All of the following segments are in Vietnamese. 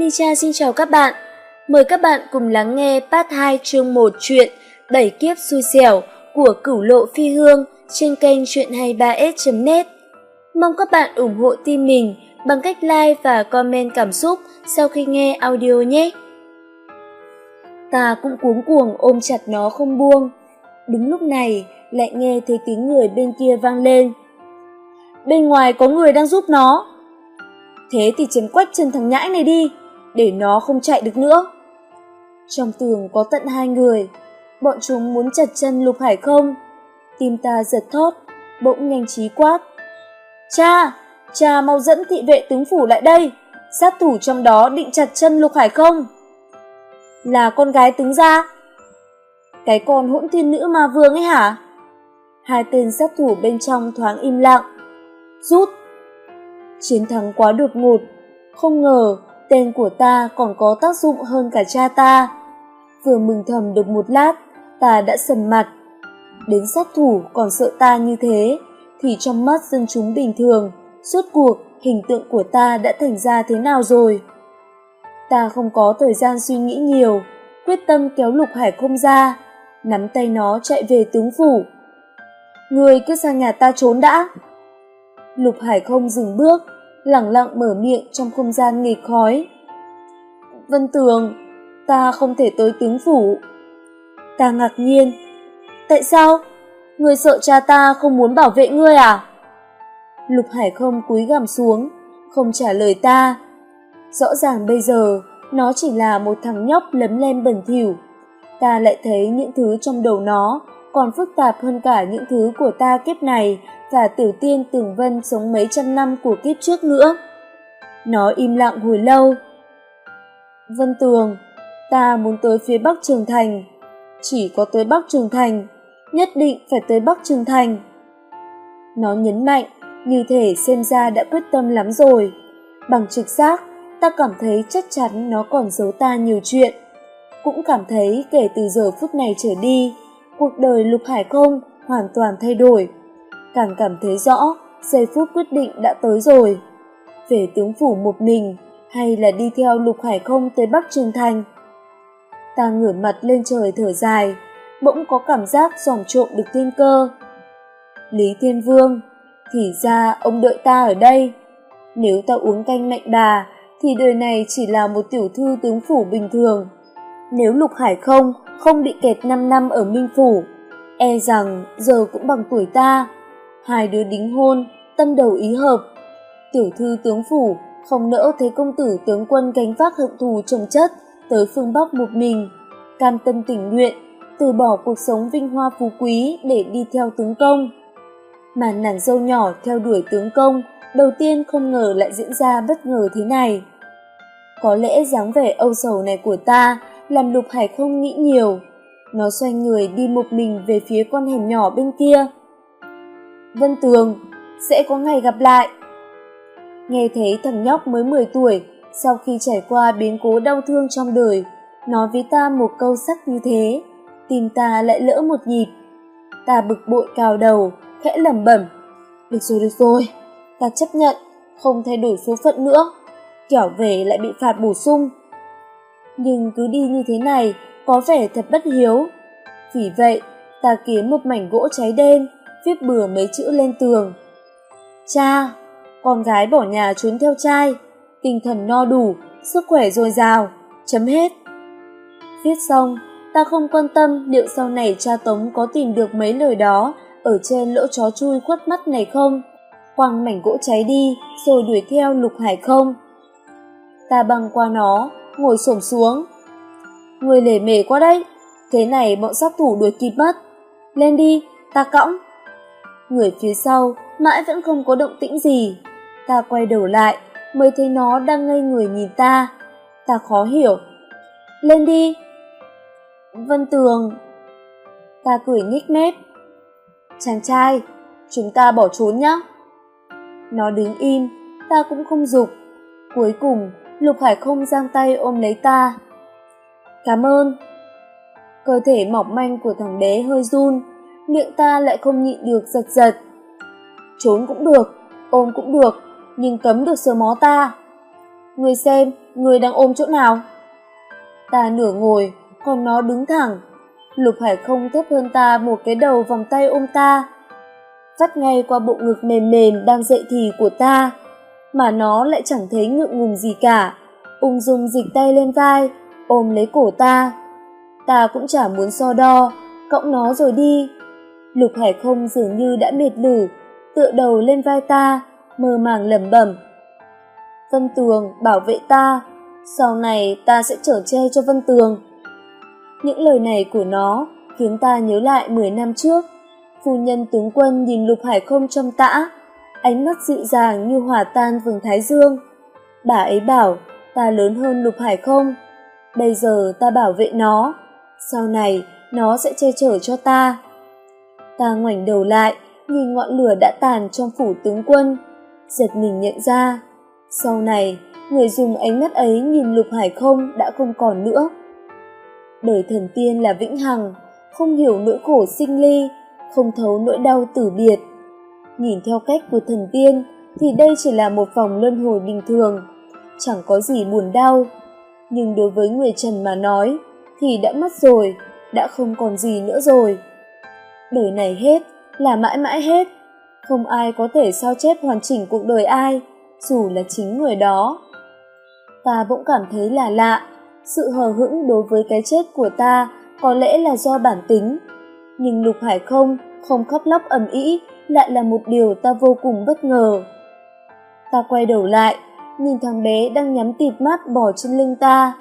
Ly Cha xin chào các bạn. Mời các bạn cùng lắng nghe part 2 chương 1 truyện Đẩy kiếp xui xẻo của Cửu Lộ Phi Hương trên kênh truyện 23s.net. Mong các bạn ủng hộ team mình bằng cách like và comment cảm xúc sau khi nghe audio nhé. Ta cũng cuống cuồng ôm chặt nó không buông. Đúng lúc này lại nghe thấy tiếng người bên kia vang lên. Bên ngoài có người đang giúp nó. Thế thì chấn quách chân thằng nhãi này đi, để nó không chạy được nữa. Trong tường có tận hai người, bọn chúng muốn chặt chân lục hải không. Tim ta giật thót, bỗng nhanh trí quát. Cha, cha mau dẫn thị vệ tướng phủ lại đây, sát thủ trong đó định chặt chân lục hải không. Là con gái tướng gia. Cái con hỗn thiên nữ ma vương ấy hả? Hai tên sát thủ bên trong thoáng im lặng. Rút! Chiến thắng quá đột ngột, không ngờ tên của ta còn có tác dụng hơn cả cha ta. Vừa mừng thầm được một lát, ta đã sầm mặt. Đến sát thủ còn sợ ta như thế, thì trong mắt dân chúng bình thường, suốt cuộc hình tượng của ta đã thành ra thế nào rồi? Ta không có thời gian suy nghĩ nhiều, quyết tâm kéo lục hải không ra, nắm tay nó chạy về tướng phủ. Người cứ sang nhà ta trốn đã. Lục hải không dừng bước, lẳng lặng mở miệng trong không gian nghịch khói. Vân Tường, ta không thể tới tướng phủ. Ta ngạc nhiên. Tại sao? Người sợ cha ta không muốn bảo vệ ngươi à? Lục Hải không cúi gằm xuống, không trả lời ta. Rõ ràng bây giờ, nó chỉ là một thằng nhóc lấm lem bẩn thỉu. Ta lại thấy những thứ trong đầu nó còn phức tạp hơn cả những thứ của ta kiếp này và tiểu tiên tường vân sống mấy trăm năm của kiếp trước nữa. Nó im lặng hồi lâu. Vân Tường, ta muốn tới phía Bắc Trường Thành. Chỉ có tới Bắc Trường Thành, nhất định phải tới Bắc Trường Thành. Nó nhấn mạnh, như thể xem ra đã quyết tâm lắm rồi. Bằng trực giác, ta cảm thấy chắc chắn nó còn giấu ta nhiều chuyện. Cũng cảm thấy kể từ giờ phút này trở đi, cuộc đời Lục Hải không hoàn toàn thay đổi. Càng cảm thấy rõ, giây phút quyết định đã tới rồi. Về tướng phủ một mình, hay là đi theo Lục Hải không tới Bắc Trường Thành? Ta ngửa mặt lên trời thở dài, bỗng có cảm giác dòm trộm được thiên cơ. Lý Thiên Vương, thì ra ông đợi ta ở đây. Nếu ta uống canh mạnh bà, thì đời này chỉ là một tiểu thư tướng phủ bình thường. Nếu Lục Hải không, không bị kẹt 5 năm ở Minh Phủ, e rằng giờ cũng bằng tuổi ta. Hai đứa đính hôn, tâm đầu ý hợp. Tiểu thư tướng phủ không nỡ thấy công tử tướng quân gánh vác hận thù trồng chất tới phương Bắc một mình, cam tâm tình nguyện, từ bỏ cuộc sống vinh hoa phú quý để đi theo tướng công. Mà nàng dâu nhỏ theo đuổi tướng công, đầu tiên không ngờ lại diễn ra bất ngờ thế này. Có lẽ dáng vẻ âu sầu này của ta làm Lục Hải không nghĩ nhiều. Nó xoay người đi một mình về phía con hẻm nhỏ bên kia. Vân Tường, sẽ có ngày gặp lại. Nghe thấy thằng nhóc mới 10 tuổi, sau khi trải qua biến cố đau thương trong đời, nói với ta một câu sắc như thế, tim ta lại lỡ một nhịp. Ta bực bội cào đầu, khẽ lẩm bẩm. Được rồi, được rồi, ta chấp nhận, không thay đổi số phận nữa, kẻo về lại bị phạt bổ sung nhưng cứ đi như thế này có vẻ thật bất hiếu. Vì vậy, ta kiếm một mảnh gỗ cháy đen, viết bừa mấy chữ lên tường. Cha, con gái bỏ nhà trốn theo trai, tinh thần no đủ, sức khỏe dồi dào, chấm hết. Viết xong, ta không quan tâm liệu sau này cha Tống có tìm được mấy lời đó ở trên lỗ chó chui khuất mắt này không. Quăng mảnh gỗ cháy đi, rồi đuổi theo lục hải không. Ta băng qua nó, ngồi xổm xuống. Người lề mề quá đấy. thế này bọn sát thủ đuổi kịp mất. Lên đi, ta cõng. Người phía sau mãi vẫn không có động tĩnh gì. Ta quay đầu lại, mới thấy nó đang ngây người nhìn ta. Ta khó hiểu. Lên đi. Vân Tường. Ta cười nhích mép. Chàng trai, chúng ta bỏ trốn nhá. Nó đứng im, ta cũng không dục. Cuối cùng, Lục Hải không giang tay ôm lấy ta. Cảm ơn. Cơ thể mỏng manh của thằng bé hơi run, miệng ta lại không nhịn được giật giật. Trốn cũng được, ôm cũng được, nhưng cấm được sờ mó ta. người xem người đang ôm chỗ nào ta nửa ngồi còn nó đứng thẳng lục hải không thấp hơn ta một cái đầu vòng tay ôm ta vắt ngay qua bộ ngực mềm mềm đang dậy thì của ta mà nó lại chẳng thấy ngượng ngùng gì cả. Ung dung dịch tay lên vai, ôm lấy cổ ta. Ta cũng chả muốn so đo, cõng nó rồi đi. Lục hải không dường như đã mệt lử, tựa đầu lên vai ta, mơ màng lẩm bẩm. Vân tường bảo vệ ta, sau này ta sẽ trở che cho vân tường. Những lời này của nó khiến ta nhớ lại mười năm trước. Phu nhân tướng quân nhìn lục hải không trong tã ánh mắt dịu dàng như hòa tan vầng thái dương. Bà ấy bảo, ta lớn hơn lục hải không? Bây giờ ta bảo vệ nó. Sau này, nó sẽ che chở cho ta. Ta ngoảnh đầu lại, nhìn ngọn lửa đã tàn trong phủ tướng quân. Giật mình nhận ra, sau này, người dùng ánh mắt ấy nhìn lục hải không đã không còn nữa. Đời thần tiên là vĩnh hằng, không hiểu nỗi khổ sinh ly, không thấu nỗi đau tử biệt nhìn theo cách của thần tiên, thì đây chỉ là một vòng luân hồi bình thường. Chẳng có gì buồn đau. Nhưng đối với người trần mà nói, thì đã mất rồi, đã không còn gì nữa rồi. Đời này hết, là mãi mãi hết. Không ai có thể sao chép hoàn chỉnh cuộc đời ai, dù là chính người đó. Ta bỗng cảm thấy là lạ. Sự hờ hững đối với cái chết của ta có lẽ là do bản tính. Nhưng lục hải không không khóc lóc ầm ĩ lại là một điều ta vô cùng bất ngờ. Ta quay đầu lại, nhìn thằng bé đang nhắm tịt mắt bỏ trên lưng ta.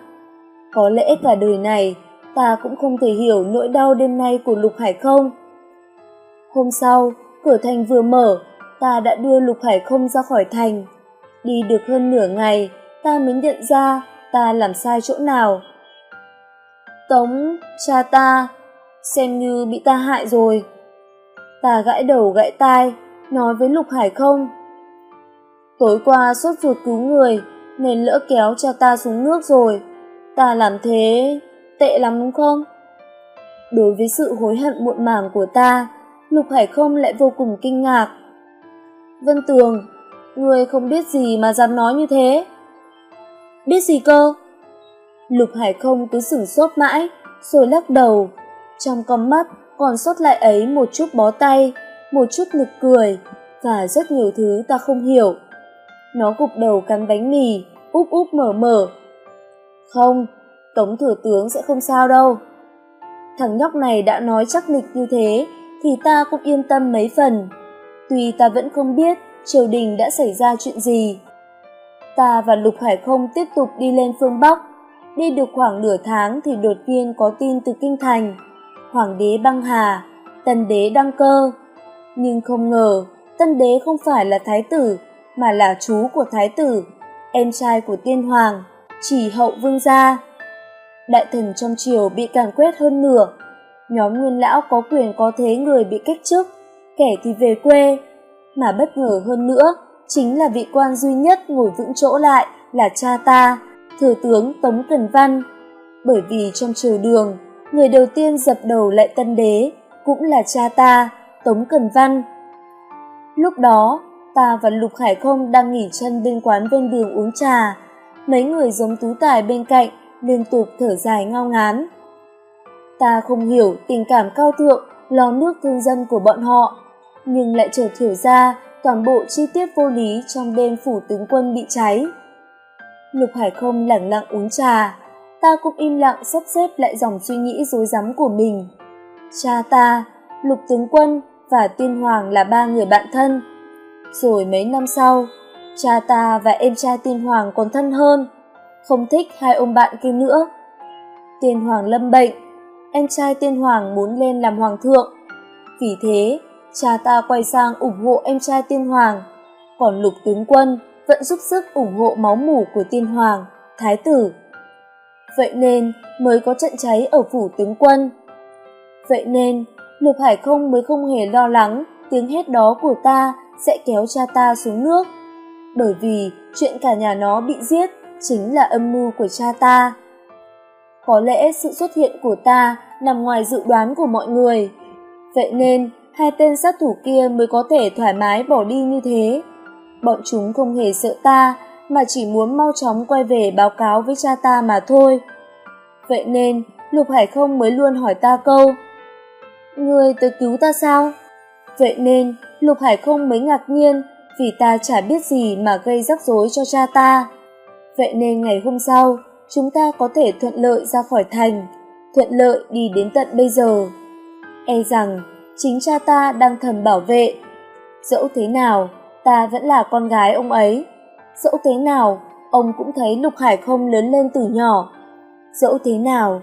Có lẽ cả đời này, ta cũng không thể hiểu nỗi đau đêm nay của lục hải không. Hôm sau, cửa thành vừa mở, ta đã đưa lục hải không ra khỏi thành. Đi được hơn nửa ngày, ta mới nhận ra ta làm sai chỗ nào. Tống, cha ta, xem như bị ta hại rồi ta gãi đầu gãi tai, nói với lục hải không? Tối qua sốt ruột cứu người, nên lỡ kéo cha ta xuống nước rồi. Ta làm thế, tệ lắm đúng không? Đối với sự hối hận muộn màng của ta, lục hải không lại vô cùng kinh ngạc. Vân tường người không biết gì mà dám nói như thế. Biết gì cơ? Lục hải không cứ sửng sốt mãi, rồi lắc đầu, trong con mắt còn sót lại ấy một chút bó tay, một chút nực cười và rất nhiều thứ ta không hiểu. Nó gục đầu cắn bánh mì, úp úp mở mở. Không, tống thừa tướng sẽ không sao đâu. Thằng nhóc này đã nói chắc nịch như thế thì ta cũng yên tâm mấy phần. Tuy ta vẫn không biết triều đình đã xảy ra chuyện gì. Ta và lục hải không tiếp tục đi lên phương bắc. Đi được khoảng nửa tháng thì đột nhiên có tin từ kinh thành hoàng đế băng hà, tân đế đăng cơ. Nhưng không ngờ, tân đế không phải là thái tử, mà là chú của thái tử, em trai của tiên hoàng, chỉ hậu vương gia. Đại thần trong triều bị càn quét hơn nửa. Nhóm nguyên lão có quyền có thế người bị cách chức kẻ thì về quê. Mà bất ngờ hơn nữa, chính là vị quan duy nhất ngồi vững chỗ lại là cha ta, thừa tướng tống cần văn. Bởi vì trong triều đường người đầu tiên dập đầu lại tân đế cũng là cha ta, tống cần văn. Lúc đó, ta và lục hải không đang nghỉ chân bên quán ven đường uống trà. Mấy người giống tú tài bên cạnh liên tục thở dài ngao ngán. Ta không hiểu tình cảm cao thượng, lo nước thương dân của bọn họ, nhưng lại chợt hiểu ra toàn bộ chi tiết vô lý trong đêm phủ tướng quân bị cháy. Lục hải không lẳng lặng uống trà ta cũng im lặng sắp xếp lại dòng suy nghĩ rối rắm của mình. Cha ta, lục tướng quân và tiên hoàng là ba người bạn thân. Rồi mấy năm sau, cha ta và em trai tiên hoàng còn thân hơn, không thích hai ông bạn kia nữa. Tiên hoàng lâm bệnh, em trai tiên hoàng muốn lên làm hoàng thượng. Vì thế, cha ta quay sang ủng hộ em trai tiên hoàng, còn lục tướng quân vẫn giúp sức ủng hộ máu mủ của tiên hoàng, thái tử vậy nên mới có trận cháy ở phủ tướng quân. Vậy nên, lục hải không mới không hề lo lắng tiếng hét đó của ta sẽ kéo cha ta xuống nước. Bởi vì chuyện cả nhà nó bị giết chính là âm mưu của cha ta. Có lẽ sự xuất hiện của ta nằm ngoài dự đoán của mọi người. Vậy nên, hai tên sát thủ kia mới có thể thoải mái bỏ đi như thế. Bọn chúng không hề sợ ta mà chỉ muốn mau chóng quay về báo cáo với cha ta mà thôi. Vậy nên, Lục Hải không mới luôn hỏi ta câu, người tới cứu ta sao? Vậy nên, Lục Hải không mới ngạc nhiên vì ta chả biết gì mà gây rắc rối cho cha ta. Vậy nên ngày hôm sau, chúng ta có thể thuận lợi ra khỏi thành, thuận lợi đi đến tận bây giờ. E rằng, chính cha ta đang thầm bảo vệ. Dẫu thế nào, ta vẫn là con gái ông ấy. Dẫu thế nào, ông cũng thấy Lục Hải không lớn lên từ nhỏ. Dẫu thế nào,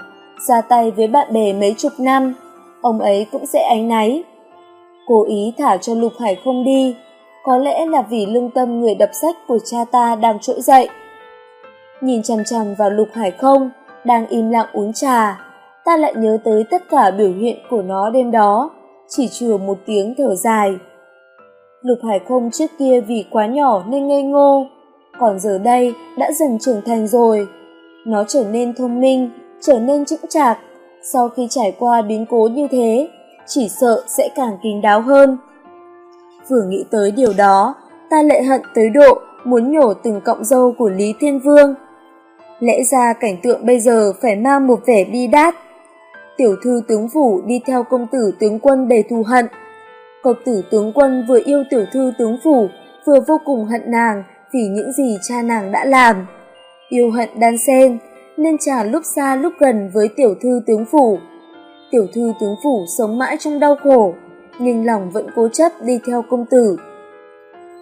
ra tay với bạn bè mấy chục năm, ông ấy cũng sẽ ánh náy. Cố ý thả cho Lục Hải không đi, có lẽ là vì lương tâm người đập sách của cha ta đang trỗi dậy. Nhìn chằm chằm vào Lục Hải không, đang im lặng uống trà, ta lại nhớ tới tất cả biểu hiện của nó đêm đó, chỉ chừa một tiếng thở dài. Lục Hải không trước kia vì quá nhỏ nên ngây ngô, còn giờ đây đã dần trưởng thành rồi. Nó trở nên thông minh, trở nên chững chạc, sau khi trải qua biến cố như thế, chỉ sợ sẽ càng kín đáo hơn. Vừa nghĩ tới điều đó, ta lại hận tới độ muốn nhổ từng cọng dâu của Lý Thiên Vương. Lẽ ra cảnh tượng bây giờ phải mang một vẻ bi đát. Tiểu thư tướng phủ đi theo công tử tướng quân đầy thù hận. Công tử tướng quân vừa yêu tiểu thư tướng phủ, vừa vô cùng hận nàng vì những gì cha nàng đã làm. Yêu hận đan xen, nên chàng lúc xa lúc gần với tiểu thư tướng phủ. Tiểu thư tướng phủ sống mãi trong đau khổ, nhưng lòng vẫn cố chấp đi theo công tử.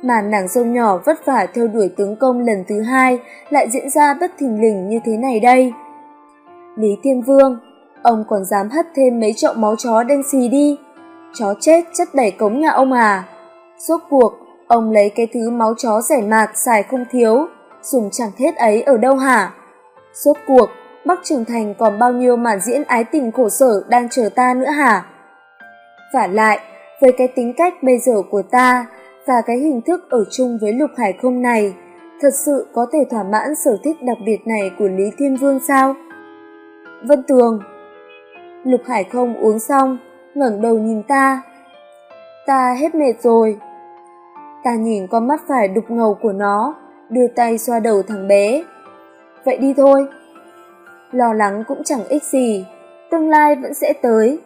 Mà nàng dâu nhỏ vất vả theo đuổi tướng công lần thứ hai lại diễn ra bất thình lình như thế này đây. Lý Thiên Vương, ông còn dám hất thêm mấy chậu máu chó đen xì đi. Chó chết chất đẩy cống nhà ông à. Rốt cuộc, ông lấy cái thứ máu chó rẻ mạt xài không thiếu, dùng chẳng hết ấy ở đâu hả? Rốt cuộc, Bắc Trường Thành còn bao nhiêu màn diễn ái tình khổ sở đang chờ ta nữa hả? Và lại, với cái tính cách bây giờ của ta và cái hình thức ở chung với lục hải không này, thật sự có thể thỏa mãn sở thích đặc biệt này của Lý Thiên Vương sao? Vân Tường Lục hải không uống xong, ngẩng đầu nhìn ta. Ta hết mệt rồi. Ta nhìn con mắt phải đục ngầu của nó, đưa tay xoa đầu thằng bé. Vậy đi thôi. Lo lắng cũng chẳng ích gì, tương lai vẫn sẽ tới.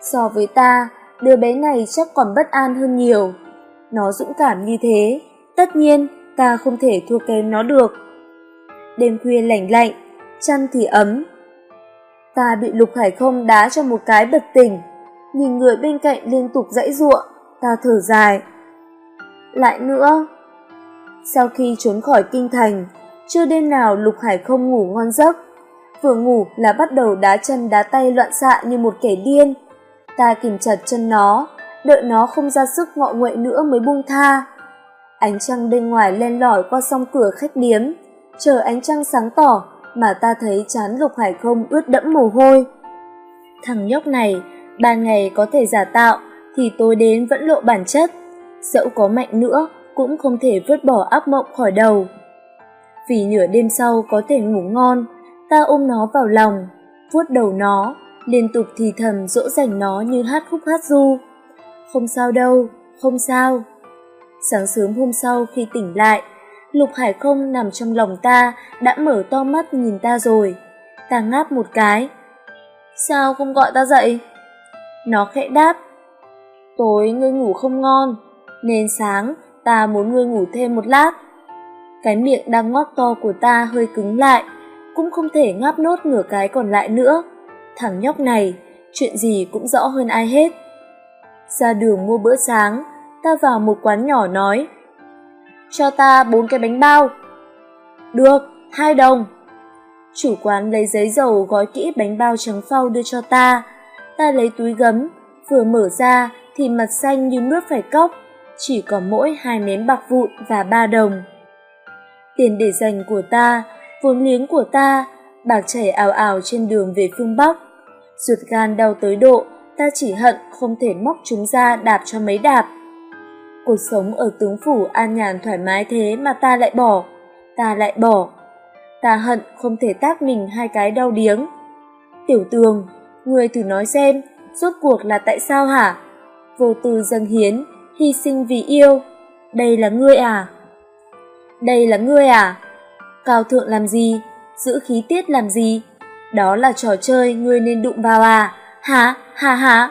So với ta, đứa bé này chắc còn bất an hơn nhiều. Nó dũng cảm như thế, tất nhiên ta không thể thua kém nó được. Đêm khuya lạnh lạnh, chăn thì ấm. Ta bị Lục Hải không đá cho một cái bật tỉnh, nhìn người bên cạnh liên tục dãy giụa ta thở dài. Lại nữa, sau khi trốn khỏi kinh thành, chưa đêm nào Lục Hải không ngủ ngon giấc. Vừa ngủ là bắt đầu đá chân đá tay loạn xạ như một kẻ điên. Ta kìm chặt chân nó, đợi nó không ra sức ngọ nguậy nữa mới buông tha. Ánh trăng bên ngoài len lỏi qua song cửa khách điếm, chờ ánh trăng sáng tỏ mà ta thấy chán Lục Hải không ướt đẫm mồ hôi. Thằng nhóc này, ban ngày có thể giả tạo, thì tối đến vẫn lộ bản chất. Dẫu có mạnh nữa, cũng không thể vứt bỏ ác mộng khỏi đầu. Vì nửa đêm sau có thể ngủ ngon, ta ôm nó vào lòng, vuốt đầu nó, liên tục thì thầm dỗ dành nó như hát khúc hát du. Không sao đâu, không sao. Sáng sớm hôm sau khi tỉnh lại, Lục Hải không nằm trong lòng ta đã mở to mắt nhìn ta rồi. Ta ngáp một cái. Sao không gọi ta dậy? Nó khẽ đáp. Tối ngươi ngủ không ngon, nên sáng ta muốn ngươi ngủ thêm một lát. Cái miệng đang ngót to của ta hơi cứng lại, cũng không thể ngáp nốt nửa cái còn lại nữa. Thằng nhóc này, chuyện gì cũng rõ hơn ai hết. Ra đường mua bữa sáng, ta vào một quán nhỏ nói. Cho ta bốn cái bánh bao. Được, hai đồng. Chủ quán lấy giấy dầu gói kỹ bánh bao trắng phau đưa cho ta. Ta lấy túi gấm, vừa mở ra thì mặt xanh như nước phải cốc, chỉ có mỗi hai nén bạc vụn và ba đồng. Tiền để dành của ta, vốn liếng của ta, bạc chảy ảo ảo trên đường về phương Bắc. Ruột gan đau tới độ, ta chỉ hận không thể móc chúng ra đạp cho mấy đạp. Cuộc sống ở tướng phủ an nhàn thoải mái thế mà ta lại bỏ, ta lại bỏ. Ta hận không thể tác mình hai cái đau điếng. Tiểu tường, người thử nói xem, rốt cuộc là tại sao hả? Vô tư dâng hiến, hy sinh vì yêu, đây là ngươi à? Đây là ngươi à? Cao thượng làm gì? Giữ khí tiết làm gì? Đó là trò chơi ngươi nên đụng vào à? Hả? Hả hả?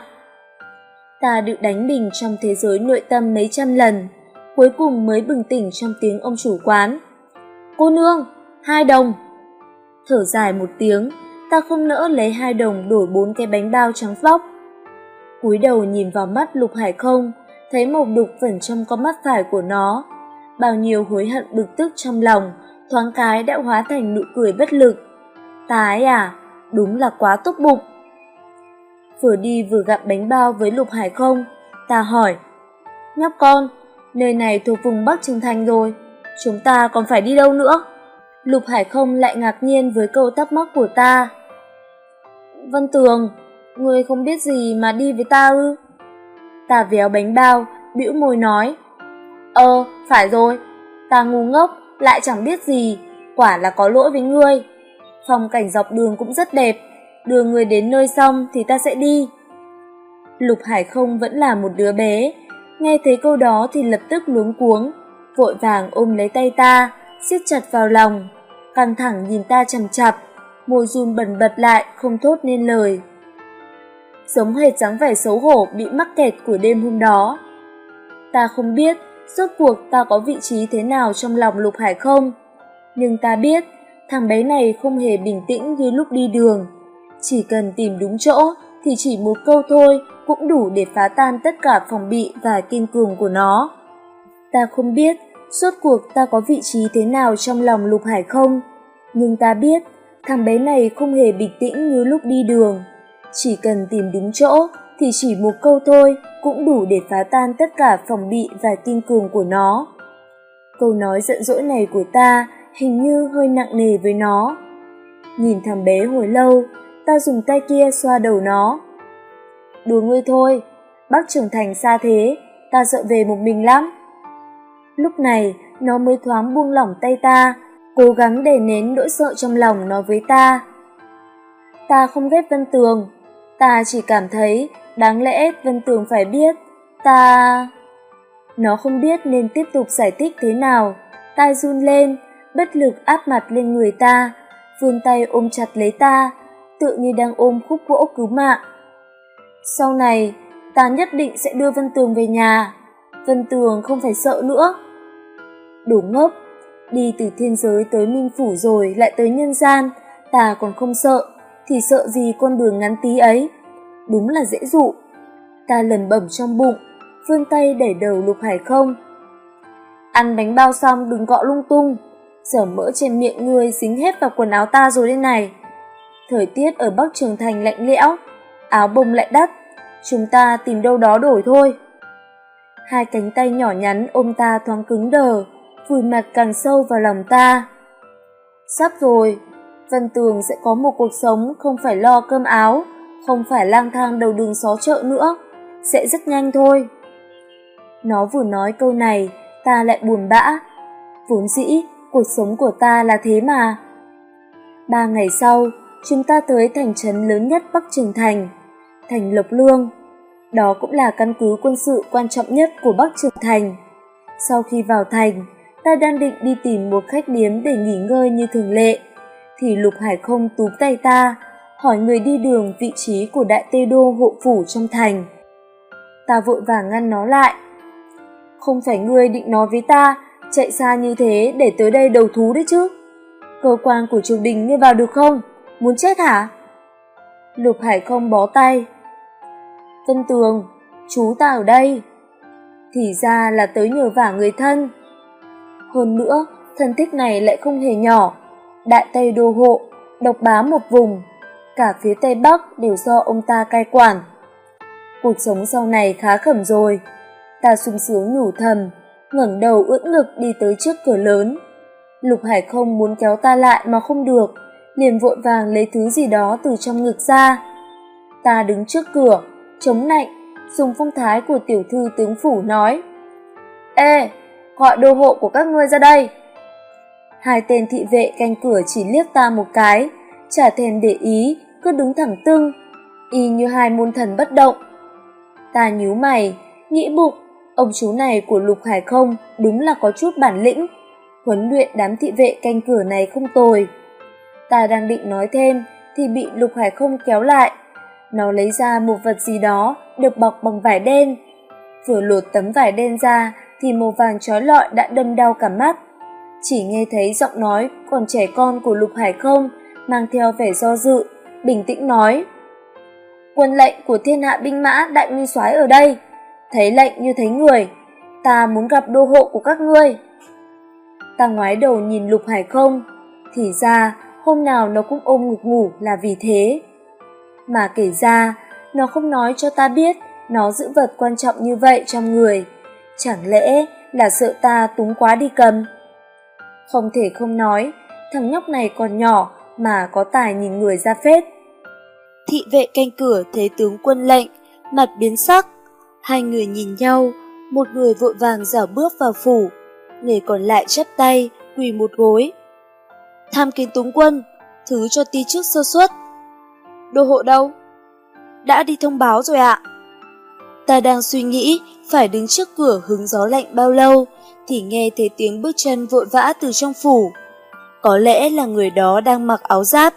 Ta được đánh bình trong thế giới nội tâm mấy trăm lần, cuối cùng mới bừng tỉnh trong tiếng ông chủ quán. Cô nương, hai đồng. Thở dài một tiếng, ta không nỡ lấy hai đồng đổi bốn cái bánh bao trắng vóc. cúi đầu nhìn vào mắt lục hải không, thấy màu đục vẩn trong con mắt phải của nó. Bao nhiêu hối hận bực tức trong lòng, thoáng cái đã hóa thành nụ cười bất lực. Tái à, đúng là quá tốt bụng. Vừa đi vừa gặp bánh bao với lục hải không, ta hỏi. Nhóc con, nơi này thuộc vùng Bắc Trường Thành rồi, chúng ta còn phải đi đâu nữa? Lục Hải không lại ngạc nhiên với câu thắc mắc của ta. Vân Tường, ngươi không biết gì mà đi với ta ư? Ta véo bánh bao, bĩu môi nói. Ờ, phải rồi, ta ngu ngốc, lại chẳng biết gì, quả là có lỗi với ngươi. Phong cảnh dọc đường cũng rất đẹp, đưa người đến nơi xong thì ta sẽ đi. Lục Hải không vẫn là một đứa bé, nghe thấy câu đó thì lập tức luống cuống, vội vàng ôm lấy tay ta, siết chặt vào lòng, căng thẳng nhìn ta chằm chặp, môi run bẩn bật lại không thốt nên lời. Giống hệt dáng vẻ xấu hổ bị mắc kẹt của đêm hôm đó. Ta không biết rốt cuộc ta có vị trí thế nào trong lòng Lục Hải không, nhưng ta biết thằng bé này không hề bình tĩnh như lúc đi đường. Chỉ cần tìm đúng chỗ thì chỉ một câu thôi cũng đủ để phá tan tất cả phòng bị và kiên cường của nó. Ta không biết Suốt cuộc ta có vị trí thế nào trong lòng Lục Hải không? Nhưng ta biết, thằng bé này không hề bình tĩnh như lúc đi đường. Chỉ cần tìm đúng chỗ thì chỉ một câu thôi cũng đủ để phá tan tất cả phòng bị và kiên cường của nó. Câu nói giận dỗi này của ta hình như hơi nặng nề với nó. Nhìn thằng bé hồi lâu, ta dùng tay kia xoa đầu nó. Đùa ngươi thôi, bác trưởng thành xa thế, ta sợ về một mình lắm. Lúc này, nó mới thoáng buông lỏng tay ta, cố gắng để nén nỗi sợ trong lòng nó với ta. Ta không ghét Vân Tường, ta chỉ cảm thấy đáng lẽ Vân Tường phải biết, ta... Nó không biết nên tiếp tục giải thích thế nào, tai run lên, bất lực áp mặt lên người ta, vươn tay ôm chặt lấy ta, tự như đang ôm khúc gỗ cứu mạng. Sau này, ta nhất định sẽ đưa Vân Tường về nhà. Vân Tường không phải sợ nữa. Đủ ngốc, đi từ thiên giới tới minh phủ rồi lại tới nhân gian, ta còn không sợ, thì sợ gì con đường ngắn tí ấy. Đúng là dễ dụ. Ta lẩm bẩm trong bụng, vươn tay đẩy đầu lục hải không. Ăn bánh bao xong đừng gọ lung tung, dở mỡ trên miệng ngươi dính hết vào quần áo ta rồi đây này. Thời tiết ở Bắc Trường Thành lạnh lẽo, áo bông lại đắt, chúng ta tìm đâu đó đổi thôi hai cánh tay nhỏ nhắn ôm ta thoáng cứng đờ, vùi mặt càng sâu vào lòng ta. Sắp rồi, Văn Tường sẽ có một cuộc sống không phải lo cơm áo, không phải lang thang đầu đường xó chợ nữa, sẽ rất nhanh thôi. Nó vừa nói câu này, ta lại buồn bã. Vốn dĩ, cuộc sống của ta là thế mà. Ba ngày sau, chúng ta tới thành trấn lớn nhất Bắc Trường Thành, thành Lộc Lương. Đó cũng là căn cứ quân sự quan trọng nhất của Bắc Trường Thành. Sau khi vào thành, ta đang định đi tìm một khách điếm để nghỉ ngơi như thường lệ, thì Lục Hải không túm tay ta, hỏi người đi đường vị trí của đại tê đô hộ phủ trong thành. Ta vội vàng ngăn nó lại. Không phải ngươi định nói với ta, chạy xa như thế để tới đây đầu thú đấy chứ. Cơ quan của triều đình ngươi vào được không? Muốn chết hả? Lục Hải không bó tay, tân Tường, chú ta ở đây. Thì ra là tới nhờ vả người thân. Hơn nữa, thân thích này lại không hề nhỏ. Đại Tây đô hộ, độc bá một vùng. Cả phía Tây Bắc đều do ông ta cai quản. Cuộc sống sau này khá khẩm rồi. Ta sung sướng nhủ thầm, ngẩng đầu ưỡn ngực đi tới trước cửa lớn. Lục Hải không muốn kéo ta lại mà không được, liền vội vàng lấy thứ gì đó từ trong ngực ra. Ta đứng trước cửa, chống nạnh, dùng phong thái của tiểu thư tướng phủ nói. Ê, gọi đô hộ của các ngươi ra đây. Hai tên thị vệ canh cửa chỉ liếc ta một cái, chả thèm để ý, cứ đứng thẳng tưng, y như hai môn thần bất động. Ta nhíu mày, nghĩ bụng, ông chú này của Lục Hải không đúng là có chút bản lĩnh. huấn luyện đám thị vệ canh cửa này không tồi. Ta đang định nói thêm thì bị Lục Hải không kéo lại. Nó lấy ra một vật gì đó được bọc bằng vải đen. Vừa lột tấm vải đen ra thì màu vàng trói lọi đã đâm đau cả mắt. Chỉ nghe thấy giọng nói còn trẻ con của Lục Hải không mang theo vẻ do dự, bình tĩnh nói. Quân lệnh của thiên hạ binh mã đại nguyên soái ở đây, thấy lệnh như thấy người, ta muốn gặp đô hộ của các ngươi. Ta ngoái đầu nhìn Lục Hải không, thì ra hôm nào nó cũng ôm ngực ngủ là vì thế. Mà kể ra, nó không nói cho ta biết nó giữ vật quan trọng như vậy trong người. Chẳng lẽ là sợ ta túng quá đi cầm? Không thể không nói, thằng nhóc này còn nhỏ mà có tài nhìn người ra phết. Thị vệ canh cửa thấy tướng quân lệnh, mặt biến sắc. Hai người nhìn nhau, một người vội vàng dảo bước vào phủ, người còn lại chắp tay, quỳ một gối. Tham kiến tướng quân, thứ cho ti trước sơ suất. Đô hộ đâu? Đã đi thông báo rồi ạ. Ta đang suy nghĩ phải đứng trước cửa hứng gió lạnh bao lâu, thì nghe thấy tiếng bước chân vội vã từ trong phủ. Có lẽ là người đó đang mặc áo giáp.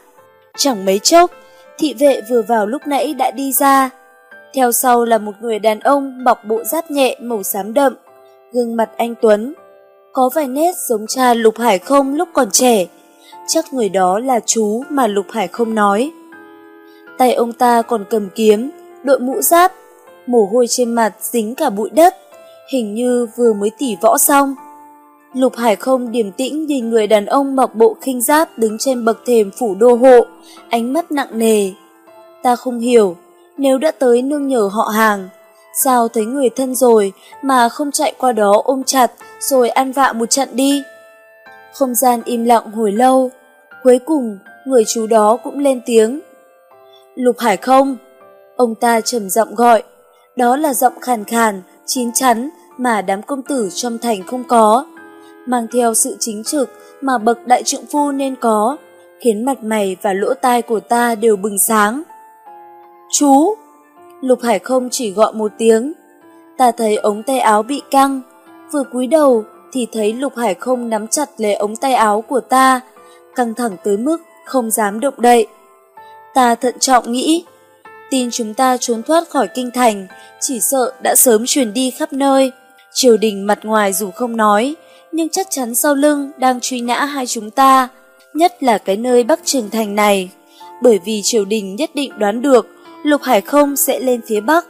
Chẳng mấy chốc, thị vệ vừa vào lúc nãy đã đi ra. Theo sau là một người đàn ông mặc bộ giáp nhẹ màu xám đậm, gương mặt anh Tuấn. Có vài nét giống cha Lục Hải không lúc còn trẻ. Chắc người đó là chú mà Lục Hải không nói. Tay ông ta còn cầm kiếm, đội mũ giáp, mồ hôi trên mặt dính cả bụi đất, hình như vừa mới tỉ võ xong. Lục Hải không điềm tĩnh nhìn người đàn ông mặc bộ khinh giáp đứng trên bậc thềm phủ đô hộ, ánh mắt nặng nề. Ta không hiểu, nếu đã tới nương nhờ họ hàng, sao thấy người thân rồi mà không chạy qua đó ôm chặt rồi ăn vạ một trận đi. Không gian im lặng hồi lâu, cuối cùng người chú đó cũng lên tiếng. Lục Hải không? Ông ta trầm giọng gọi, đó là giọng khàn khàn, chín chắn mà đám công tử trong thành không có mang theo sự chính trực mà bậc đại trượng phu nên có, khiến mặt mày và lỗ tai của ta đều bừng sáng. Chú! Lục Hải không chỉ gọi một tiếng. Ta thấy ống tay áo bị căng, vừa cúi đầu thì thấy Lục Hải không nắm chặt lấy ống tay áo của ta, căng thẳng tới mức không dám động đậy. Ta thận trọng nghĩ, tin chúng ta trốn thoát khỏi kinh thành, chỉ sợ đã sớm truyền đi khắp nơi. Triều đình mặt ngoài dù không nói, nhưng chắc chắn sau lưng đang truy nã hai chúng ta, nhất là cái nơi Bắc Trường Thành này, bởi vì triều đình nhất định đoán được Lục Hải không sẽ lên phía Bắc.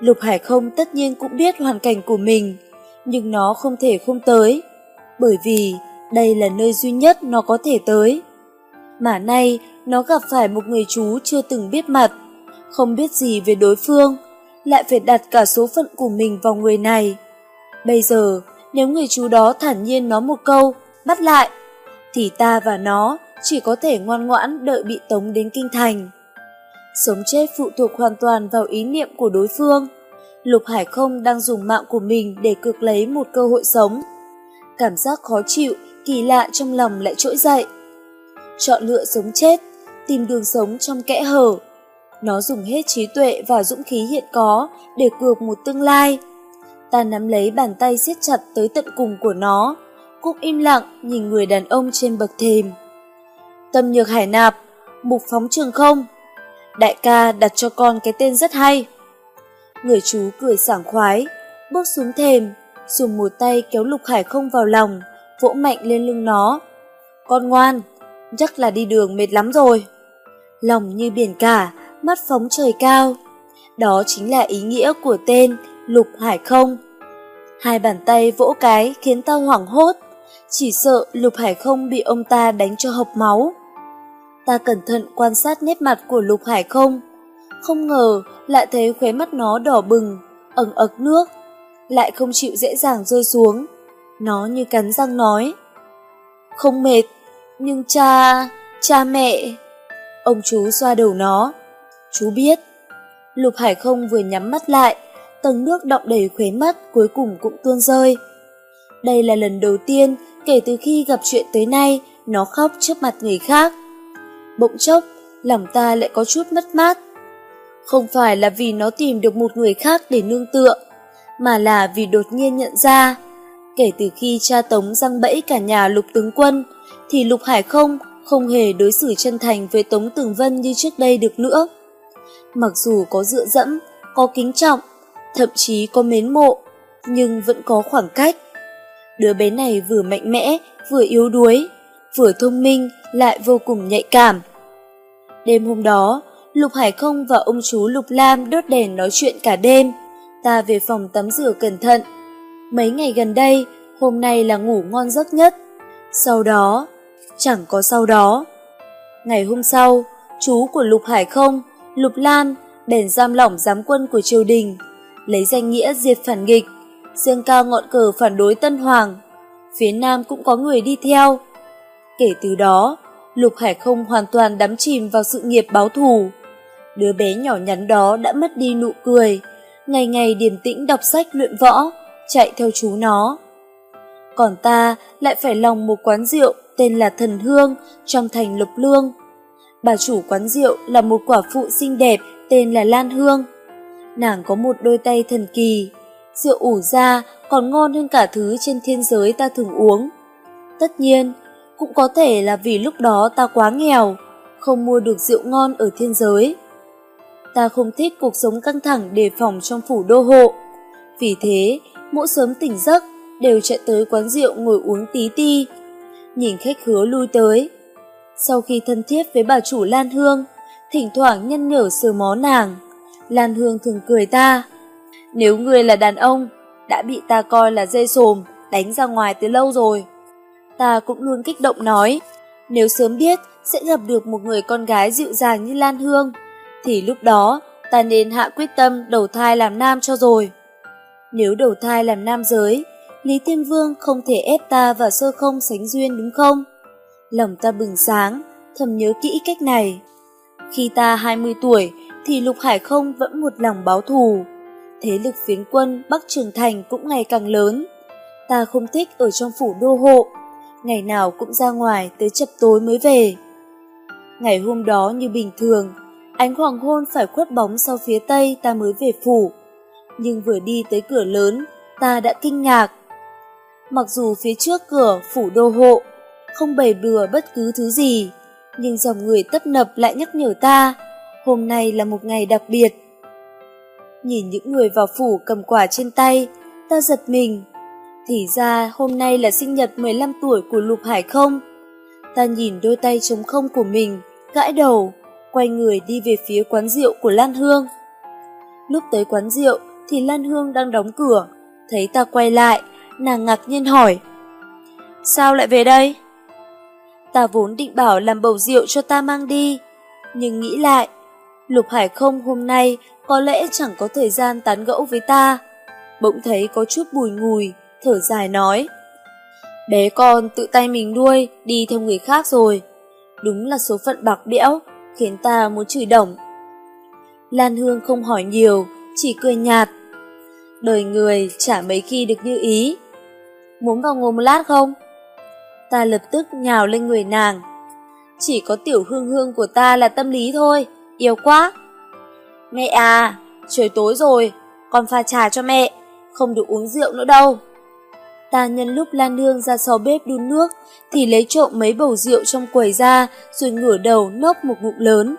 Lục Hải không tất nhiên cũng biết hoàn cảnh của mình, nhưng nó không thể không tới, bởi vì đây là nơi duy nhất nó có thể tới. Mà nay nó gặp phải một người chú chưa từng biết mặt, không biết gì về đối phương, lại phải đặt cả số phận của mình vào người này. Bây giờ nếu người chú đó thản nhiên nói một câu, bắt lại, thì ta và nó chỉ có thể ngoan ngoãn đợi bị tống đến kinh thành. Sống chết phụ thuộc hoàn toàn vào ý niệm của đối phương. Lục Hải không đang dùng mạng của mình để cược lấy một cơ hội sống. Cảm giác khó chịu, kỳ lạ trong lòng lại trỗi dậy. Chọn lựa sống chết, tìm đường sống trong kẽ hở. Nó dùng hết trí tuệ và dũng khí hiện có để cược một tương lai ta nắm lấy bàn tay siết chặt tới tận cùng của nó, cũng im lặng nhìn người đàn ông trên bậc thềm. Tâm nhược hải nạp, mục phóng trường không? Đại ca đặt cho con cái tên rất hay. Người chú cười sảng khoái, bước xuống thềm, dùng một tay kéo lục hải không vào lòng, vỗ mạnh lên lưng nó. Con ngoan, chắc là đi đường mệt lắm rồi. Lòng như biển cả, mắt phóng trời cao. Đó chính là ý nghĩa của tên Lục Hải không. Hai bàn tay vỗ cái khiến ta hoảng hốt, chỉ sợ Lục Hải không bị ông ta đánh cho hộc máu. Ta cẩn thận quan sát nét mặt của Lục Hải không, không ngờ lại thấy khóe mắt nó đỏ bừng, ẩn ực nước, lại không chịu dễ dàng rơi xuống. Nó như cắn răng nói. Không mệt, nhưng cha, cha mẹ... Ông chú xoa đầu nó. Chú biết. Lục Hải không vừa nhắm mắt lại, tầng nước đọng đầy khóe mắt cuối cùng cũng tuôn rơi. Đây là lần đầu tiên kể từ khi gặp chuyện tới nay nó khóc trước mặt người khác. Bỗng chốc, lòng ta lại có chút mất mát. Không phải là vì nó tìm được một người khác để nương tựa, mà là vì đột nhiên nhận ra Kể từ khi cha Tống răng bẫy cả nhà lục tướng quân, thì lục hải không không hề đối xử chân thành với Tống Tường Vân như trước đây được nữa. Mặc dù có dựa dẫm, có kính trọng, thậm chí có mến mộ, nhưng vẫn có khoảng cách. Đứa bé này vừa mạnh mẽ, vừa yếu đuối, vừa thông minh lại vô cùng nhạy cảm. Đêm hôm đó, Lục Hải Không và ông chú Lục Lam đốt đèn nói chuyện cả đêm. Ta về phòng tắm rửa cẩn thận. Mấy ngày gần đây, hôm nay là ngủ ngon giấc nhất. Sau đó, chẳng có sau đó. Ngày hôm sau, chú của Lục Hải Không, Lục Lam, bèn giam lỏng giám quân của triều đình, lấy danh nghĩa diệt phản nghịch, dương cao ngọn cờ phản đối Tân Hoàng. Phía Nam cũng có người đi theo. Kể từ đó, Lục Hải Không hoàn toàn đắm chìm vào sự nghiệp báo thù. Đứa bé nhỏ nhắn đó đã mất đi nụ cười, ngày ngày điềm tĩnh đọc sách luyện võ, chạy theo chú nó. Còn ta lại phải lòng một quán rượu tên là Thần Hương trong thành Lục Lương. Bà chủ quán rượu là một quả phụ xinh đẹp tên là Lan Hương. Nàng có một đôi tay thần kỳ, rượu ủ ra còn ngon hơn cả thứ trên thiên giới ta thường uống. Tất nhiên, cũng có thể là vì lúc đó ta quá nghèo, không mua được rượu ngon ở thiên giới. Ta không thích cuộc sống căng thẳng đề phòng trong phủ đô hộ. Vì thế, mỗi sớm tỉnh giấc, đều chạy tới quán rượu ngồi uống tí ti. Nhìn khách hứa lui tới. Sau khi thân thiết với bà chủ Lan Hương, thỉnh thoảng nhân nhở sờ mó nàng. Lan Hương thường cười ta. Nếu ngươi là đàn ông, đã bị ta coi là dây sồm, đánh ra ngoài từ lâu rồi. Ta cũng luôn kích động nói, nếu sớm biết sẽ gặp được một người con gái dịu dàng như Lan Hương, thì lúc đó ta nên hạ quyết tâm đầu thai làm nam cho rồi. Nếu đầu thai làm nam giới, Lý Thiên Vương không thể ép ta vào sơ không sánh duyên đúng không? Lòng ta bừng sáng, thầm nhớ kỹ cách này. Khi ta 20 tuổi thì Lục Hải không vẫn một lòng báo thù. Thế lực phiến quân Bắc Trường Thành cũng ngày càng lớn. Ta không thích ở trong phủ đô hộ, ngày nào cũng ra ngoài tới chập tối mới về. Ngày hôm đó như bình thường, ánh hoàng hôn phải khuất bóng sau phía tây ta mới về phủ. Nhưng vừa đi tới cửa lớn, ta đã kinh ngạc. Mặc dù phía trước cửa phủ đô hộ không bày bừa bất cứ thứ gì, nhưng dòng người tấp nập lại nhắc nhở ta, hôm nay là một ngày đặc biệt. Nhìn những người vào phủ cầm quả trên tay, ta giật mình. Thì ra hôm nay là sinh nhật 15 tuổi của Lục Hải không? Ta nhìn đôi tay trống không của mình, gãi đầu, quay người đi về phía quán rượu của Lan Hương. Lúc tới quán rượu thì Lan Hương đang đóng cửa, thấy ta quay lại, nàng ngạc nhiên hỏi. Sao lại về đây? Ta vốn định bảo làm bầu rượu cho ta mang đi, nhưng nghĩ lại, Lục Hải không hôm nay có lẽ chẳng có thời gian tán gẫu với ta. Bỗng thấy có chút bùi ngùi, thở dài nói. Bé con tự tay mình nuôi, đi theo người khác rồi. Đúng là số phận bạc bẽo, khiến ta muốn chửi đổng. Lan Hương không hỏi nhiều, chỉ cười nhạt. Đời người chả mấy khi được như ý. Muốn vào ngồi một lát không? Ta lập tức nhào lên người nàng. Chỉ có tiểu hương hương của ta là tâm lý thôi, yêu quá. Mẹ à, trời tối rồi, con pha trà cho mẹ, không được uống rượu nữa đâu. Ta nhân lúc Lan Hương ra sau bếp đun nước, thì lấy trộm mấy bầu rượu trong quầy ra, rồi ngửa đầu nốc một ngụm lớn.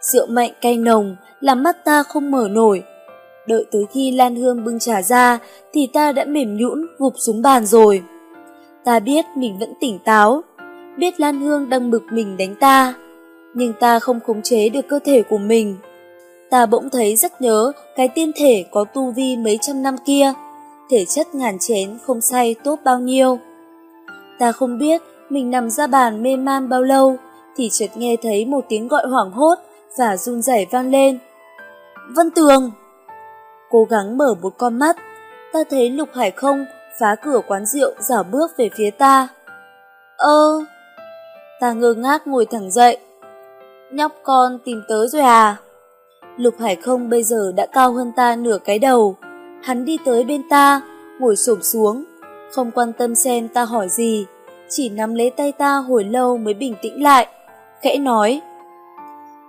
Rượu mạnh cay nồng, làm mắt ta không mở nổi. Đợi tới khi Lan Hương bưng trà ra, thì ta đã mềm nhũn gục xuống bàn rồi. Ta biết mình vẫn tỉnh táo, biết Lan Hương đang bực mình đánh ta, nhưng ta không khống chế được cơ thể của mình. Ta bỗng thấy rất nhớ cái tiên thể có tu vi mấy trăm năm kia, thể chất ngàn chén không say tốt bao nhiêu. Ta không biết mình nằm ra bàn mê man bao lâu, thì chợt nghe thấy một tiếng gọi hoảng hốt và run rẩy vang lên. Vân Tường! Cố gắng mở một con mắt, ta thấy Lục Hải không phá cửa quán rượu dảo bước về phía ta. Ơ! Ta ngơ ngác ngồi thẳng dậy. Nhóc con tìm tới rồi à? Lục Hải không bây giờ đã cao hơn ta nửa cái đầu. Hắn đi tới bên ta, ngồi xổm xuống, không quan tâm xem ta hỏi gì, chỉ nắm lấy tay ta hồi lâu mới bình tĩnh lại, khẽ nói.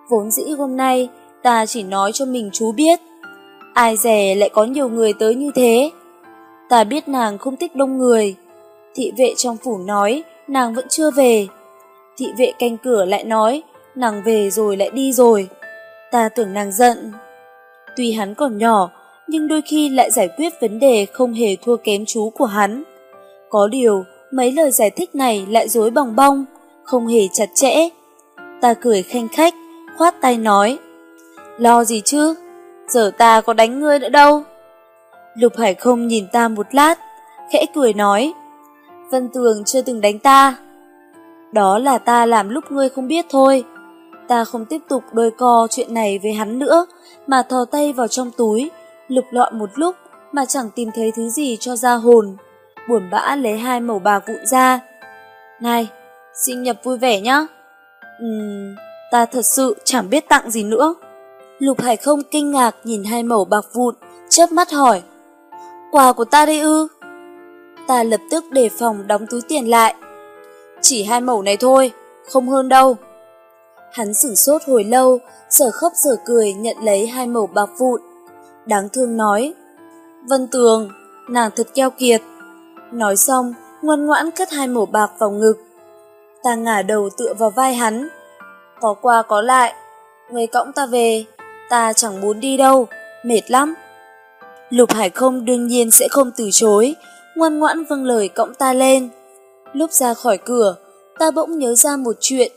Vốn dĩ hôm nay, ta chỉ nói cho mình chú biết. Ai dè lại có nhiều người tới như thế. Ta biết nàng không thích đông người. Thị vệ trong phủ nói nàng vẫn chưa về. Thị vệ canh cửa lại nói nàng về rồi lại đi rồi. Ta tưởng nàng giận. Tuy hắn còn nhỏ, nhưng đôi khi lại giải quyết vấn đề không hề thua kém chú của hắn. Có điều, mấy lời giải thích này lại dối bòng bong, không hề chặt chẽ. Ta cười khanh khách, khoát tay nói. Lo gì chứ, giờ ta có đánh ngươi nữa đâu. Lục Hải không nhìn ta một lát, khẽ cười nói. Vân Tường chưa từng đánh ta. Đó là ta làm lúc ngươi không biết thôi. Ta không tiếp tục đôi co chuyện này với hắn nữa, mà thò tay vào trong túi, lục lọi một lúc mà chẳng tìm thấy thứ gì cho ra hồn. Buồn bã lấy hai mẩu bạc vụn ra. Này, sinh nhật vui vẻ nhá. Ừm, ta thật sự chẳng biết tặng gì nữa. Lục Hải không kinh ngạc nhìn hai mẩu bạc vụn, chớp mắt hỏi. Quà của ta đây ư? Ta lập tức đề phòng đóng túi tiền lại. Chỉ hai mẩu này thôi, không hơn đâu. Hắn sửng sốt hồi lâu, sở khóc sở cười nhận lấy hai mẩu bạc vụn. Đáng thương nói, Vân Tường, nàng thật keo kiệt. Nói xong, ngoan ngoãn cất hai mẩu bạc vào ngực. Ta ngả đầu tựa vào vai hắn. Có qua có lại, người cõng ta về, ta chẳng muốn đi đâu, mệt lắm. Lục Hải không đương nhiên sẽ không từ chối, ngoan ngoãn vâng lời cõng ta lên. Lúc ra khỏi cửa, ta bỗng nhớ ra một chuyện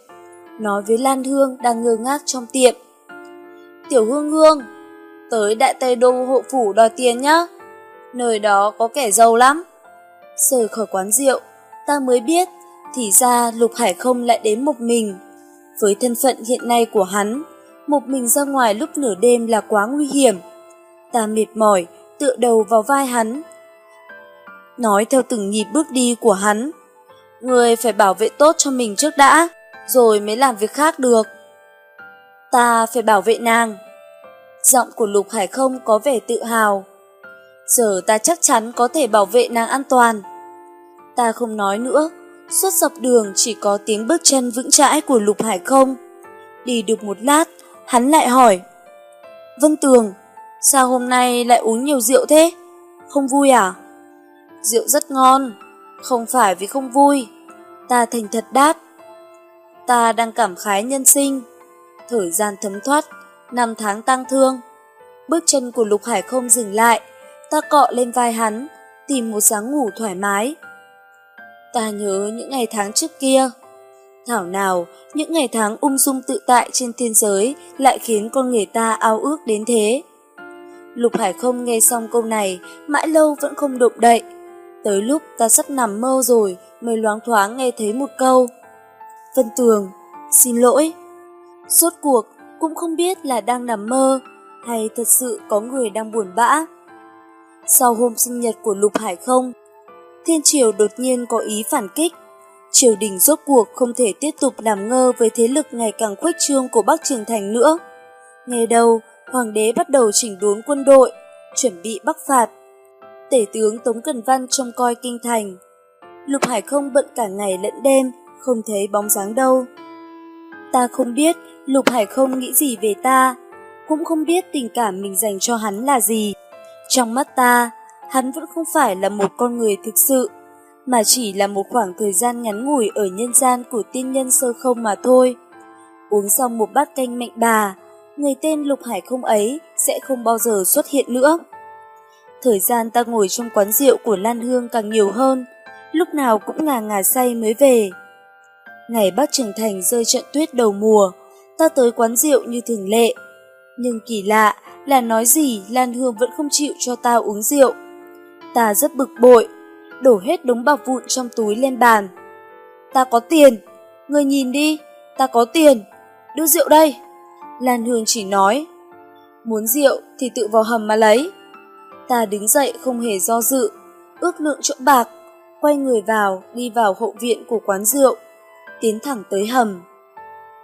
nói với Lan Hương đang ngơ ngác trong tiệm. Tiểu Hương Hương, tới Đại Tây Đô hộ phủ đòi tiền nhá. Nơi đó có kẻ giàu lắm. Rời khỏi quán rượu, ta mới biết, thì ra Lục Hải không lại đến một mình. Với thân phận hiện nay của hắn, một mình ra ngoài lúc nửa đêm là quá nguy hiểm. Ta mệt mỏi, tựa đầu vào vai hắn. Nói theo từng nhịp bước đi của hắn, người phải bảo vệ tốt cho mình trước đã rồi mới làm việc khác được. Ta phải bảo vệ nàng. Giọng của Lục Hải không có vẻ tự hào. Giờ ta chắc chắn có thể bảo vệ nàng an toàn. Ta không nói nữa, suốt dọc đường chỉ có tiếng bước chân vững chãi của Lục Hải không. Đi được một lát, hắn lại hỏi. Vân Tường, sao hôm nay lại uống nhiều rượu thế? Không vui à? Rượu rất ngon, không phải vì không vui. Ta thành thật đáp. Ta đang cảm khái nhân sinh. Thời gian thấm thoát, năm tháng tang thương. Bước chân của Lục Hải không dừng lại, ta cọ lên vai hắn, tìm một dáng ngủ thoải mái. Ta nhớ những ngày tháng trước kia. Thảo nào, những ngày tháng ung dung tự tại trên thiên giới lại khiến con người ta ao ước đến thế. Lục Hải không nghe xong câu này, mãi lâu vẫn không động đậy. Tới lúc ta sắp nằm mơ rồi mới loáng thoáng nghe thấy một câu. Vân Tường, xin lỗi. Suốt cuộc cũng không biết là đang nằm mơ hay thật sự có người đang buồn bã. Sau hôm sinh nhật của Lục Hải không, Thiên Triều đột nhiên có ý phản kích. Triều đình rốt cuộc không thể tiếp tục làm ngơ với thế lực ngày càng khuếch trương của Bắc Trường Thành nữa. Nghe đầu, Hoàng đế bắt đầu chỉnh đốn quân đội, chuẩn bị bắc phạt. Tể tướng Tống Cần Văn trông coi kinh thành. Lục Hải không bận cả ngày lẫn đêm, không thấy bóng dáng đâu. Ta không biết Lục Hải không nghĩ gì về ta, cũng không biết tình cảm mình dành cho hắn là gì. Trong mắt ta, hắn vẫn không phải là một con người thực sự, mà chỉ là một khoảng thời gian ngắn ngủi ở nhân gian của tiên nhân sơ không mà thôi. Uống xong một bát canh mạnh bà, người tên Lục Hải không ấy sẽ không bao giờ xuất hiện nữa. Thời gian ta ngồi trong quán rượu của Lan Hương càng nhiều hơn, lúc nào cũng ngà ngà say mới về. Ngày Bắc Trường Thành rơi trận tuyết đầu mùa, ta tới quán rượu như thường lệ. Nhưng kỳ lạ là nói gì Lan Hương vẫn không chịu cho ta uống rượu. Ta rất bực bội, đổ hết đống bạc vụn trong túi lên bàn. Ta có tiền, người nhìn đi, ta có tiền, đưa rượu đây. Lan Hương chỉ nói, muốn rượu thì tự vào hầm mà lấy. Ta đứng dậy không hề do dự, ước lượng chỗ bạc, quay người vào, đi vào hậu viện của quán rượu tiến thẳng tới hầm.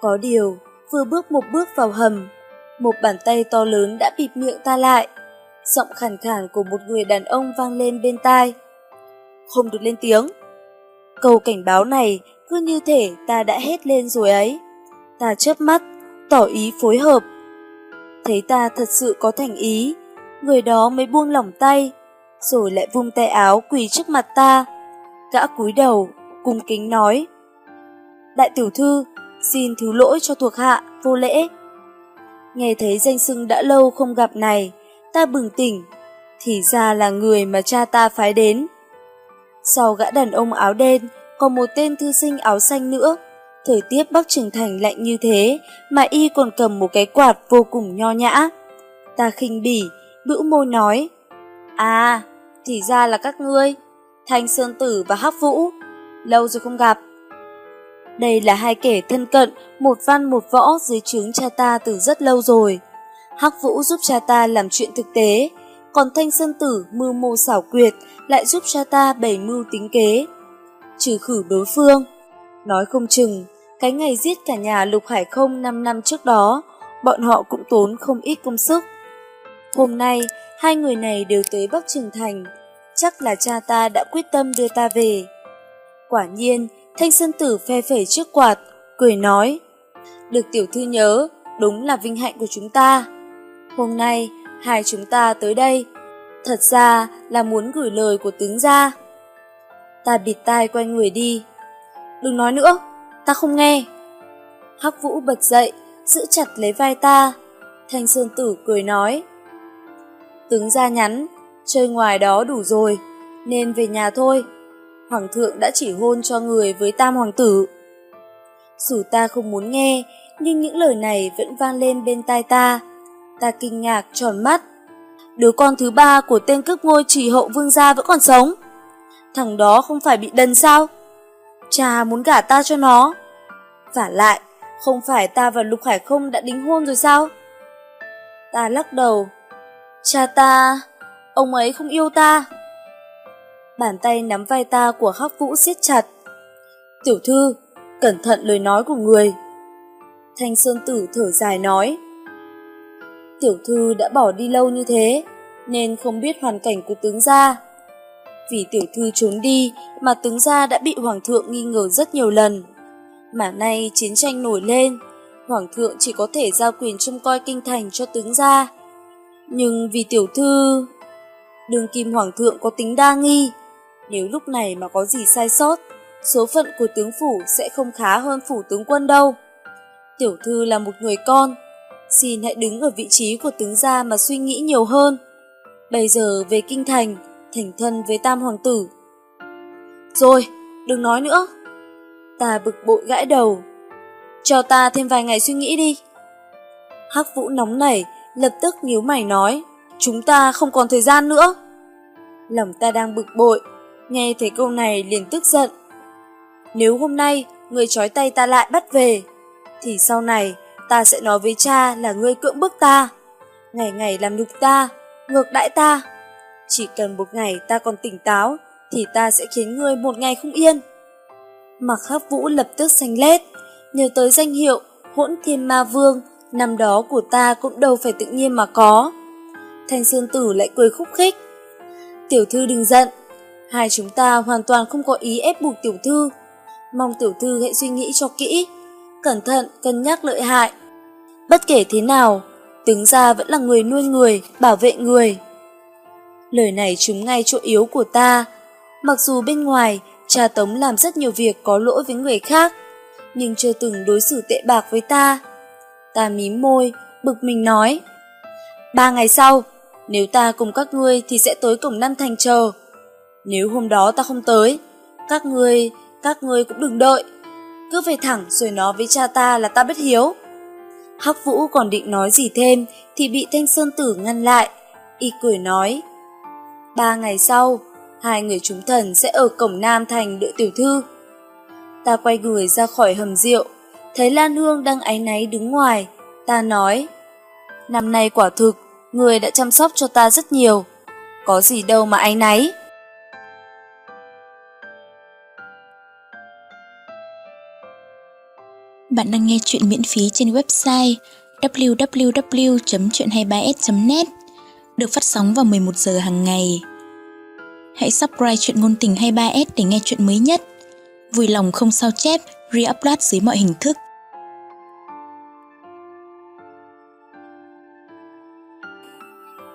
Có điều, vừa bước một bước vào hầm, một bàn tay to lớn đã bịt miệng ta lại. Giọng khàn khàn của một người đàn ông vang lên bên tai. Không được lên tiếng. Câu cảnh báo này cứ như thể ta đã hết lên rồi ấy. Ta chớp mắt, tỏ ý phối hợp. Thấy ta thật sự có thành ý, người đó mới buông lỏng tay, rồi lại vung tay áo quỳ trước mặt ta. Gã cúi đầu, cung kính nói. Đại tiểu thư, xin thứ lỗi cho thuộc hạ, vô lễ. Nghe thấy danh xưng đã lâu không gặp này, ta bừng tỉnh, thì ra là người mà cha ta phái đến. Sau gã đàn ông áo đen, còn một tên thư sinh áo xanh nữa. Thời tiết Bắc Trường Thành lạnh như thế, mà y còn cầm một cái quạt vô cùng nho nhã. Ta khinh bỉ, bĩu môi nói, À, thì ra là các ngươi, Thanh Sơn Tử và Hắc Vũ, lâu rồi không gặp. Đây là hai kẻ thân cận, một văn một võ dưới trướng cha ta từ rất lâu rồi. Hắc Vũ giúp cha ta làm chuyện thực tế, còn Thanh Sơn Tử mưu mô xảo quyệt lại giúp cha ta bày mưu tính kế. Trừ khử đối phương, nói không chừng, cái ngày giết cả nhà Lục Hải Không 5 năm trước đó, bọn họ cũng tốn không ít công sức. Hôm nay, hai người này đều tới Bắc Trường Thành, chắc là cha ta đã quyết tâm đưa ta về. Quả nhiên, Thanh Sơn Tử phe phẩy trước quạt, cười nói, được tiểu thư nhớ, đúng là vinh hạnh của chúng ta. Hôm nay, hai chúng ta tới đây, thật ra là muốn gửi lời của tướng gia. Ta bịt tai quay người đi. Đừng nói nữa, ta không nghe. Hắc Vũ bật dậy, giữ chặt lấy vai ta. Thanh Sơn Tử cười nói. Tướng gia nhắn, chơi ngoài đó đủ rồi, nên về nhà thôi. Hoàng thượng đã chỉ hôn cho người với tam hoàng tử. Dù ta không muốn nghe, nhưng những lời này vẫn vang lên bên tai ta. Ta kinh ngạc tròn mắt. Đứa con thứ ba của tên cướp ngôi trì hậu vương gia vẫn còn sống. Thằng đó không phải bị đần sao? Cha muốn gả ta cho nó. Và lại, không phải ta và Lục Hải không đã đính hôn rồi sao? Ta lắc đầu. Cha ta, ông ấy không yêu ta. Bàn tay nắm vai ta của Hắc Vũ siết chặt. Tiểu thư, cẩn thận lời nói của người. Thanh Sơn Tử thở dài nói. Tiểu thư đã bỏ đi lâu như thế, nên không biết hoàn cảnh của tướng gia. Vì tiểu thư trốn đi mà tướng gia đã bị hoàng thượng nghi ngờ rất nhiều lần. Mà nay chiến tranh nổi lên, hoàng thượng chỉ có thể giao quyền trông coi kinh thành cho tướng gia. Nhưng vì tiểu thư... Đường kim hoàng thượng có tính đa nghi, nếu lúc này mà có gì sai sót, số phận của tướng phủ sẽ không khá hơn phủ tướng quân đâu. Tiểu thư là một người con, xin hãy đứng ở vị trí của tướng gia mà suy nghĩ nhiều hơn. Bây giờ về kinh thành, thành thân với tam hoàng tử. Rồi, đừng nói nữa. Ta bực bội gãi đầu. Cho ta thêm vài ngày suy nghĩ đi. Hắc vũ nóng nảy, lập tức nhíu mày nói, chúng ta không còn thời gian nữa. Lòng ta đang bực bội, nghe thấy câu này liền tức giận. Nếu hôm nay người trói tay ta lại bắt về, thì sau này ta sẽ nói với cha là ngươi cưỡng bức ta, ngày ngày làm nhục ta, ngược đãi ta. Chỉ cần một ngày ta còn tỉnh táo, thì ta sẽ khiến ngươi một ngày không yên. Mặc hắc vũ lập tức xanh lét, nhớ tới danh hiệu hỗn thiên ma vương, năm đó của ta cũng đâu phải tự nhiên mà có. Thanh Sơn Tử lại cười khúc khích. Tiểu thư đừng giận, hai chúng ta hoàn toàn không có ý ép buộc tiểu thư. Mong tiểu thư hãy suy nghĩ cho kỹ, cẩn thận, cân nhắc lợi hại. Bất kể thế nào, tướng gia vẫn là người nuôi người, bảo vệ người. Lời này trúng ngay chỗ yếu của ta. Mặc dù bên ngoài, cha Tống làm rất nhiều việc có lỗi với người khác, nhưng chưa từng đối xử tệ bạc với ta. Ta mím môi, bực mình nói. Ba ngày sau, nếu ta cùng các ngươi thì sẽ tới cổng Nam Thành chờ. Nếu hôm đó ta không tới, các ngươi, các ngươi cũng đừng đợi. Cứ về thẳng rồi nói với cha ta là ta bất hiếu. Hắc Vũ còn định nói gì thêm thì bị Thanh Sơn Tử ngăn lại. Y cười nói. Ba ngày sau, hai người chúng thần sẽ ở cổng Nam Thành đợi tiểu thư. Ta quay người ra khỏi hầm rượu, thấy Lan Hương đang áy náy đứng ngoài. Ta nói, năm nay quả thực, người đã chăm sóc cho ta rất nhiều. Có gì đâu mà áy náy. Bạn đang nghe chuyện miễn phí trên website www.chuyện23s.net được phát sóng vào 11 giờ hàng ngày. Hãy subscribe chuyện ngôn tình 23s để nghe chuyện mới nhất. Vui lòng không sao chép, re-upload dưới mọi hình thức.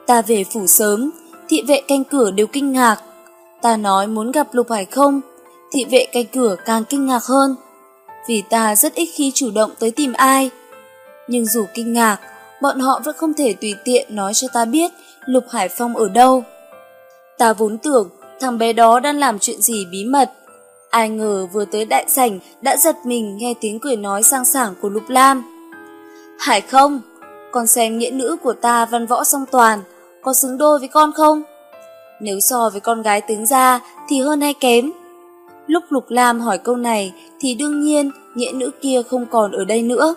Ta về phủ sớm, thị vệ canh cửa đều kinh ngạc. Ta nói muốn gặp Lục Hải không, thị vệ canh cửa càng kinh ngạc hơn. Vì ta rất ít khi chủ động tới tìm ai. Nhưng dù kinh ngạc, bọn họ vẫn không thể tùy tiện nói cho ta biết Lục Hải Phong ở đâu. Ta vốn tưởng thằng bé đó đang làm chuyện gì bí mật. Ai ngờ vừa tới đại sảnh đã giật mình nghe tiếng cười nói sang sảng của Lục Lam. Hải không, con xem nghĩa nữ của ta văn võ song toàn, có xứng đôi với con không? Nếu so với con gái tướng ra thì hơn hay kém? Lúc Lục Lam hỏi câu này thì đương nhiên nghĩa nữ kia không còn ở đây nữa.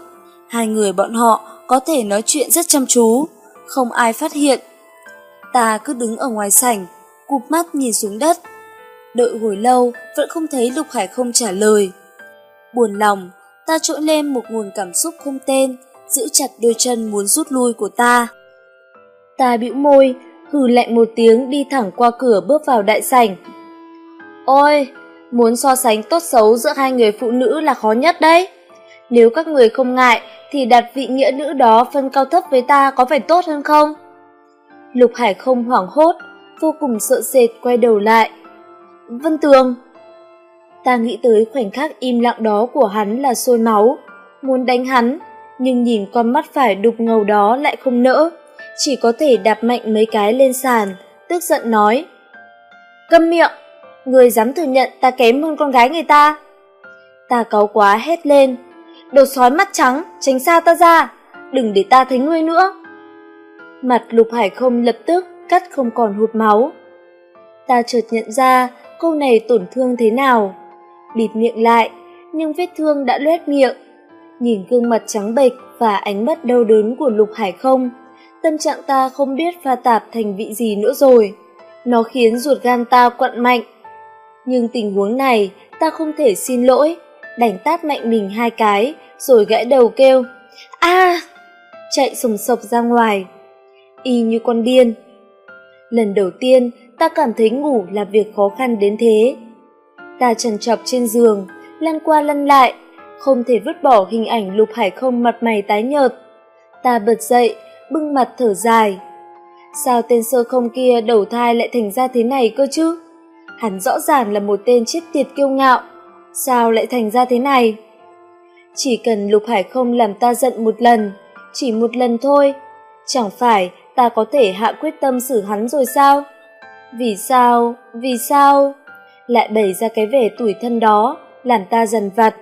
Hai người bọn họ có thể nói chuyện rất chăm chú, không ai phát hiện. Ta cứ đứng ở ngoài sảnh, cụp mắt nhìn xuống đất. Đợi hồi lâu vẫn không thấy Lục Hải không trả lời. Buồn lòng, ta trỗi lên một nguồn cảm xúc không tên, giữ chặt đôi chân muốn rút lui của ta. Ta bĩu môi, hừ lạnh một tiếng đi thẳng qua cửa bước vào đại sảnh. Ôi, muốn so sánh tốt xấu giữa hai người phụ nữ là khó nhất đấy. Nếu các người không ngại thì đặt vị nghĩa nữ đó phân cao thấp với ta có phải tốt hơn không? Lục Hải không hoảng hốt, vô cùng sợ sệt quay đầu lại. Vân Tường! Ta nghĩ tới khoảnh khắc im lặng đó của hắn là sôi máu, muốn đánh hắn, nhưng nhìn con mắt phải đục ngầu đó lại không nỡ, chỉ có thể đạp mạnh mấy cái lên sàn, tức giận nói. Câm miệng! Người dám thừa nhận ta kém hơn con gái người ta. Ta cáu quá hét lên. Đồ sói mắt trắng, tránh xa ta ra, đừng để ta thấy ngươi nữa. Mặt lục hải không lập tức cắt không còn hụt máu. Ta chợt nhận ra câu này tổn thương thế nào. Bịt miệng lại, nhưng vết thương đã loét miệng. Nhìn gương mặt trắng bệch và ánh mắt đau đớn của lục hải không, tâm trạng ta không biết pha tạp thành vị gì nữa rồi. Nó khiến ruột gan ta quặn mạnh. Nhưng tình huống này ta không thể xin lỗi, đành tát mạnh mình hai cái, rồi gãy đầu kêu. a Chạy sùng sộc ra ngoài. Y như con điên. Lần đầu tiên ta cảm thấy ngủ là việc khó khăn đến thế. Ta trằn trọc trên giường, lăn qua lăn lại, không thể vứt bỏ hình ảnh lục hải không mặt mày tái nhợt. Ta bật dậy, bưng mặt thở dài. Sao tên sơ không kia đầu thai lại thành ra thế này cơ chứ? Hắn rõ ràng là một tên chết tiệt kiêu ngạo. Sao lại thành ra thế này? Chỉ cần lục hải không làm ta giận một lần, chỉ một lần thôi. Chẳng phải ta có thể hạ quyết tâm xử hắn rồi sao? Vì sao, vì sao? Lại bày ra cái vẻ tủi thân đó, làm ta dần vặt.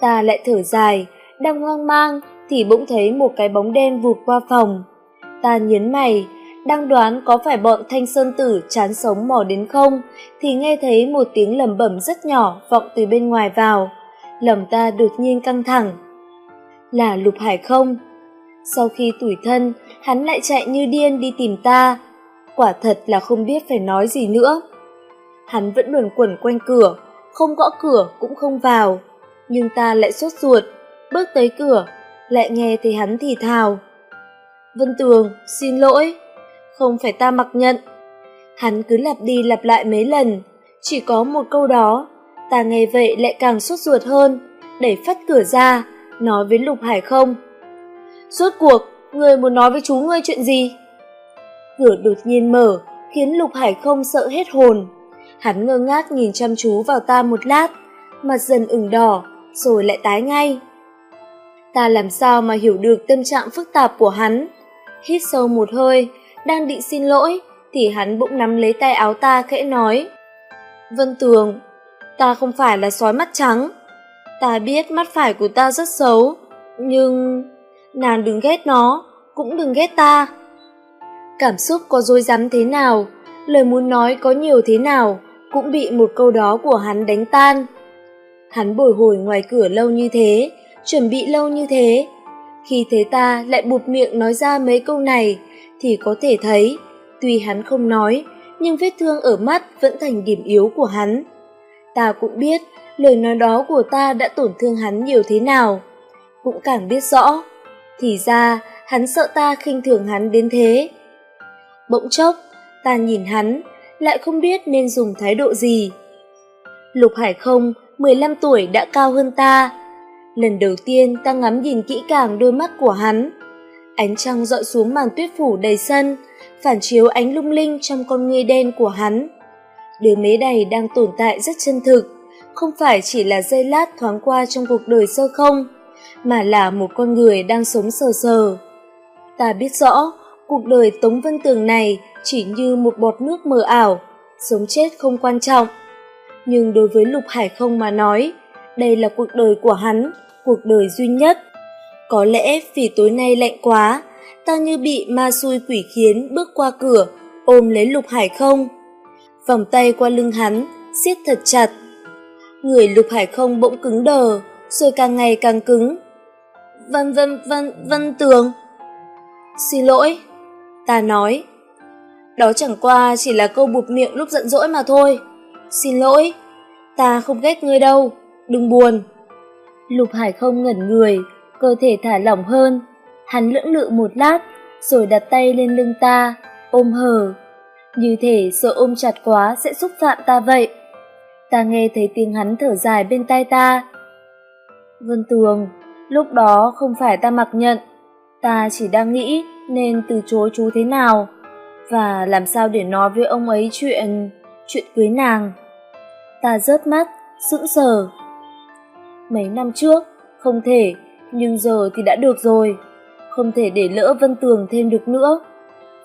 Ta lại thở dài, đang hoang mang thì bỗng thấy một cái bóng đen vụt qua phòng. Ta nhấn mày, đang đoán có phải bọn thanh sơn tử chán sống mò đến không, thì nghe thấy một tiếng lầm bẩm rất nhỏ vọng từ bên ngoài vào. Lòng ta đột nhiên căng thẳng. Là lục hải không? Sau khi tủi thân, hắn lại chạy như điên đi tìm ta. Quả thật là không biết phải nói gì nữa. Hắn vẫn luẩn quẩn quanh cửa, không gõ cửa cũng không vào. Nhưng ta lại sốt ruột, bước tới cửa, lại nghe thấy hắn thì thào. Vân Tường, xin lỗi, không phải ta mặc nhận. Hắn cứ lặp đi lặp lại mấy lần, chỉ có một câu đó, ta nghe vậy lại càng sốt ruột hơn, đẩy phát cửa ra, nói với Lục Hải không. Rốt cuộc, người muốn nói với chú ngươi chuyện gì? Cửa đột nhiên mở, khiến Lục Hải không sợ hết hồn. Hắn ngơ ngác nhìn chăm chú vào ta một lát, mặt dần ửng đỏ, rồi lại tái ngay. Ta làm sao mà hiểu được tâm trạng phức tạp của hắn? Hít sâu một hơi, đang định xin lỗi, thì hắn bỗng nắm lấy tay áo ta khẽ nói. Vân Tường, ta không phải là sói mắt trắng. Ta biết mắt phải của ta rất xấu, nhưng nàng đừng ghét nó, cũng đừng ghét ta. Cảm xúc có dối rắm thế nào, lời muốn nói có nhiều thế nào, cũng bị một câu đó của hắn đánh tan. Hắn bồi hồi ngoài cửa lâu như thế, chuẩn bị lâu như thế. Khi thấy ta lại bụt miệng nói ra mấy câu này, thì có thể thấy, tuy hắn không nói, nhưng vết thương ở mắt vẫn thành điểm yếu của hắn. Ta cũng biết lời nói đó của ta đã tổn thương hắn nhiều thế nào, cũng càng biết rõ thì ra, hắn sợ ta khinh thường hắn đến thế. Bỗng chốc, ta nhìn hắn, lại không biết nên dùng thái độ gì. Lục Hải không, 15 tuổi đã cao hơn ta. Lần đầu tiên ta ngắm nhìn kỹ càng đôi mắt của hắn. Ánh trăng dọi xuống màn tuyết phủ đầy sân, phản chiếu ánh lung linh trong con ngươi đen của hắn. Đứa mế đầy đang tồn tại rất chân thực, không phải chỉ là giây lát thoáng qua trong cuộc đời sơ không, mà là một con người đang sống sờ sờ. Ta biết rõ, cuộc đời Tống Vân Tường này chỉ như một bọt nước mờ ảo, sống chết không quan trọng. Nhưng đối với Lục Hải không mà nói, đây là cuộc đời của hắn, cuộc đời duy nhất. Có lẽ vì tối nay lạnh quá, ta như bị ma xui quỷ khiến bước qua cửa, ôm lấy Lục Hải không. Vòng tay qua lưng hắn, siết thật chặt. Người Lục Hải không bỗng cứng đờ, rồi càng ngày càng cứng. Vân vân vân vân tường. Xin lỗi, ta nói. Đó chẳng qua chỉ là câu buộc miệng lúc giận dỗi mà thôi. Xin lỗi, ta không ghét ngươi đâu, đừng buồn. Lục Hải không ngẩn người, cơ thể thả lỏng hơn. Hắn lưỡng lự một lát, rồi đặt tay lên lưng ta, ôm hờ. Như thể sợ ôm chặt quá sẽ xúc phạm ta vậy. Ta nghe thấy tiếng hắn thở dài bên tai ta. Vân Tường, lúc đó không phải ta mặc nhận, ta chỉ đang nghĩ nên từ chối chú thế nào, và làm sao để nói với ông ấy chuyện, chuyện cưới nàng. Ta rớt mắt, sững sờ. Mấy năm trước, không thể, nhưng giờ thì đã được rồi. Không thể để lỡ Vân Tường thêm được nữa.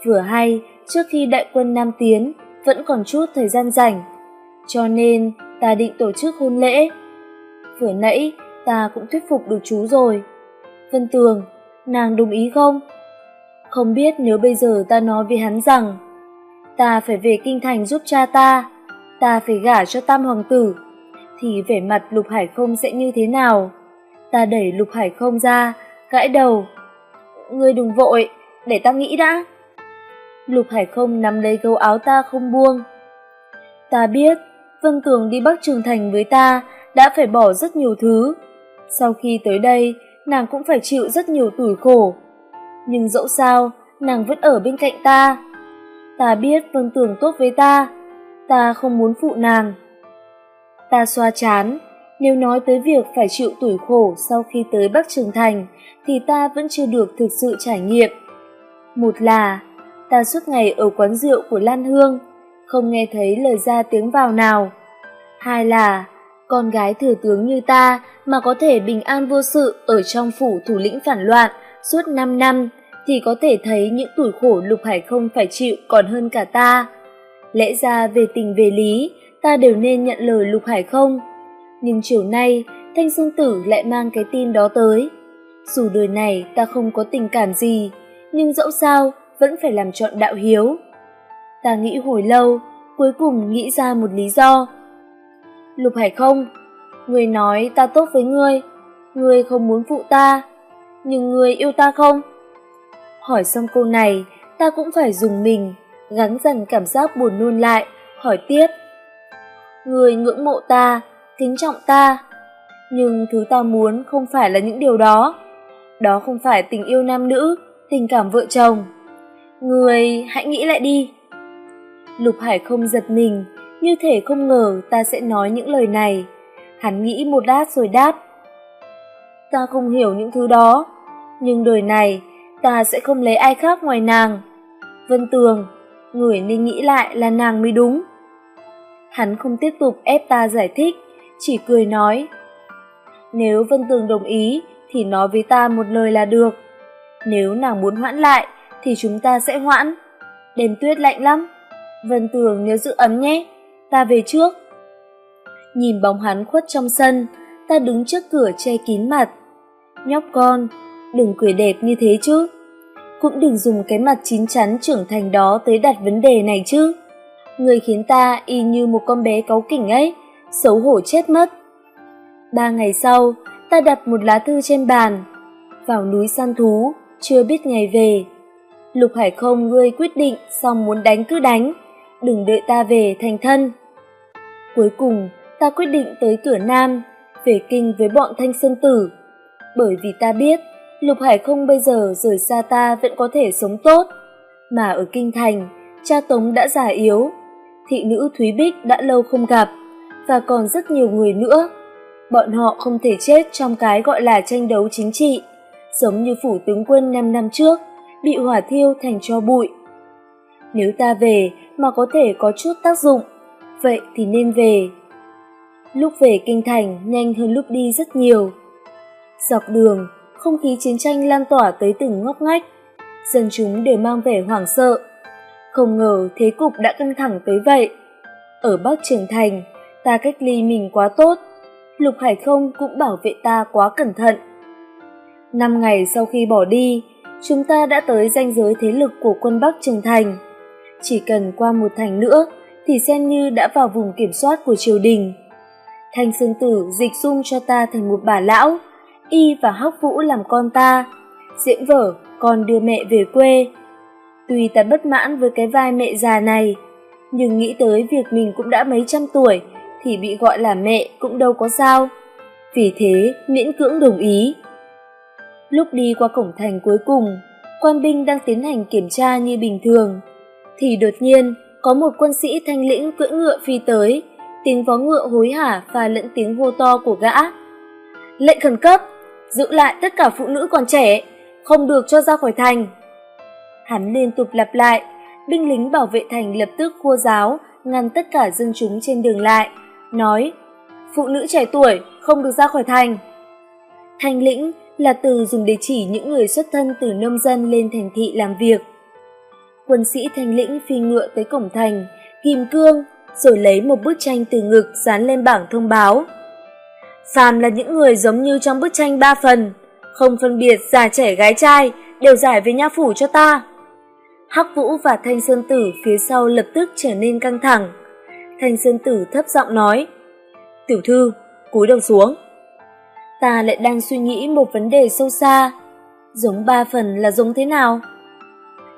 Vừa hay, trước khi đại quân Nam tiến, vẫn còn chút thời gian rảnh. Cho nên, ta định tổ chức hôn lễ. Vừa nãy, ta cũng thuyết phục được chú rồi. Vân Tường, nàng đồng ý không? Không biết nếu bây giờ ta nói với hắn rằng ta phải về kinh thành giúp cha ta, ta phải gả cho tam hoàng tử, thì vẻ mặt Lục Hải không sẽ như thế nào? Ta đẩy Lục Hải không ra, gãi đầu. Ngươi đừng vội, để ta nghĩ đã. Lục Hải không nắm lấy gấu áo ta không buông. Ta biết, Vân Tường đi Bắc Trường Thành với ta đã phải bỏ rất nhiều thứ. Sau khi tới đây, nàng cũng phải chịu rất nhiều tủi khổ. Nhưng dẫu sao, nàng vẫn ở bên cạnh ta. Ta biết Vân Tường tốt với ta, ta không muốn phụ nàng. Ta xoa chán, nếu nói tới việc phải chịu tủi khổ sau khi tới Bắc Trường Thành, thì ta vẫn chưa được thực sự trải nghiệm. Một là, ta suốt ngày ở quán rượu của Lan Hương, không nghe thấy lời ra tiếng vào nào. Hai là, con gái thừa tướng như ta mà có thể bình an vô sự ở trong phủ thủ lĩnh phản loạn suốt 5 năm thì có thể thấy những tuổi khổ Lục Hải không phải chịu còn hơn cả ta. Lẽ ra về tình về lý, ta đều nên nhận lời Lục Hải không. Nhưng chiều nay, Thanh Sương Tử lại mang cái tin đó tới. Dù đời này ta không có tình cảm gì, nhưng dẫu sao vẫn phải làm chọn đạo hiếu. Ta nghĩ hồi lâu, cuối cùng nghĩ ra một lý do. Lục Hải không, người nói ta tốt với ngươi, ngươi không muốn phụ ta, nhưng ngươi yêu ta không? Hỏi xong câu này, ta cũng phải dùng mình, gắng dần cảm giác buồn nôn lại, hỏi tiếp. Người ngưỡng mộ ta, kính trọng ta, nhưng thứ ta muốn không phải là những điều đó. Đó không phải tình yêu nam nữ, tình cảm vợ chồng. Người hãy nghĩ lại đi. Lục Hải không giật mình, như thể không ngờ ta sẽ nói những lời này. Hắn nghĩ một lát rồi đáp. Ta không hiểu những thứ đó, nhưng đời này ta sẽ không lấy ai khác ngoài nàng. Vân Tường, người nên nghĩ lại là nàng mới đúng. Hắn không tiếp tục ép ta giải thích, chỉ cười nói. Nếu Vân Tường đồng ý thì nói với ta một lời là được. Nếu nàng muốn hoãn lại thì chúng ta sẽ hoãn. Đêm tuyết lạnh lắm. Vân Tường nhớ giữ ấm nhé, ta về trước. Nhìn bóng hắn khuất trong sân, ta đứng trước cửa che kín mặt. Nhóc con, đừng cười đẹp như thế chứ. Cũng đừng dùng cái mặt chín chắn trưởng thành đó tới đặt vấn đề này chứ. Người khiến ta y như một con bé cáu kỉnh ấy, xấu hổ chết mất. Ba ngày sau, ta đặt một lá thư trên bàn. Vào núi săn thú, chưa biết ngày về. Lục Hải không ngươi quyết định xong muốn đánh cứ đánh, đừng đợi ta về thành thân. Cuối cùng, ta quyết định tới cửa Nam, về kinh với bọn Thanh Sơn Tử. Bởi vì ta biết, Lục Hải không bây giờ rời xa ta vẫn có thể sống tốt. Mà ở Kinh Thành, cha Tống đã già yếu, thị nữ Thúy Bích đã lâu không gặp, và còn rất nhiều người nữa. Bọn họ không thể chết trong cái gọi là tranh đấu chính trị, giống như phủ tướng quân năm năm trước, bị hỏa thiêu thành cho bụi. Nếu ta về mà có thể có chút tác dụng, vậy thì nên về. Lúc về kinh thành nhanh hơn lúc đi rất nhiều. Dọc đường, không khí chiến tranh lan tỏa tới từng ngóc ngách, dân chúng đều mang vẻ hoảng sợ. Không ngờ thế cục đã căng thẳng tới vậy. Ở Bắc Trường Thành, ta cách ly mình quá tốt, Lục Hải Không cũng bảo vệ ta quá cẩn thận. Năm ngày sau khi bỏ đi, chúng ta đã tới ranh giới thế lực của quân Bắc Trường Thành. Chỉ cần qua một thành nữa thì xem như đã vào vùng kiểm soát của triều đình. Thanh Sơn Tử dịch dung cho ta thành một bà lão, y và hắc vũ làm con ta, diễn vở còn đưa mẹ về quê. Tuy ta bất mãn với cái vai mẹ già này, nhưng nghĩ tới việc mình cũng đã mấy trăm tuổi thì bị gọi là mẹ cũng đâu có sao. Vì thế miễn cưỡng đồng ý. Lúc đi qua cổng thành cuối cùng, quan binh đang tiến hành kiểm tra như bình thường, thì đột nhiên có một quân sĩ thanh lĩnh cưỡi ngựa phi tới, tiếng vó ngựa hối hả và lẫn tiếng hô to của gã. Lệnh khẩn cấp, giữ lại tất cả phụ nữ còn trẻ, không được cho ra khỏi thành. Hắn liên tục lặp lại, binh lính bảo vệ thành lập tức khua giáo, ngăn tất cả dân chúng trên đường lại, nói phụ nữ trẻ tuổi không được ra khỏi thành. Thanh lĩnh là từ dùng để chỉ những người xuất thân từ nông dân lên thành thị làm việc. Quân sĩ thanh lĩnh phi ngựa tới cổng thành, kìm cương, rồi lấy một bức tranh từ ngực dán lên bảng thông báo. Phàm là những người giống như trong bức tranh ba phần, không phân biệt già trẻ gái trai, đều giải về nha phủ cho ta. Hắc Vũ và Thanh Sơn Tử phía sau lập tức trở nên căng thẳng. Thanh Sơn Tử thấp giọng nói, Tiểu thư, cúi đầu xuống. Ta lại đang suy nghĩ một vấn đề sâu xa, giống ba phần là giống thế nào?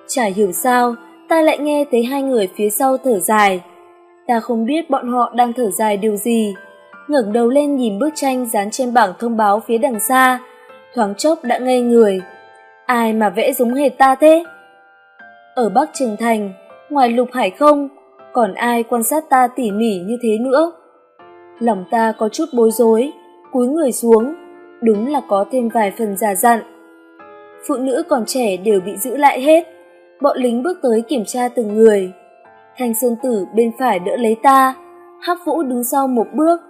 Chả hiểu sao, ta lại nghe thấy hai người phía sau thở dài. Ta không biết bọn họ đang thở dài điều gì. ngẩng đầu lên nhìn bức tranh dán trên bảng thông báo phía đằng xa, thoáng chốc đã ngây người. Ai mà vẽ giống hệt ta thế? Ở Bắc Trường Thành, ngoài Lục Hải không, còn ai quan sát ta tỉ mỉ như thế nữa? Lòng ta có chút bối rối, cúi người xuống, đúng là có thêm vài phần giả dặn. Phụ nữ còn trẻ đều bị giữ lại hết, bọn lính bước tới kiểm tra từng người. Thanh Sơn Tử bên phải đỡ lấy ta, Hắc Vũ đứng sau một bước,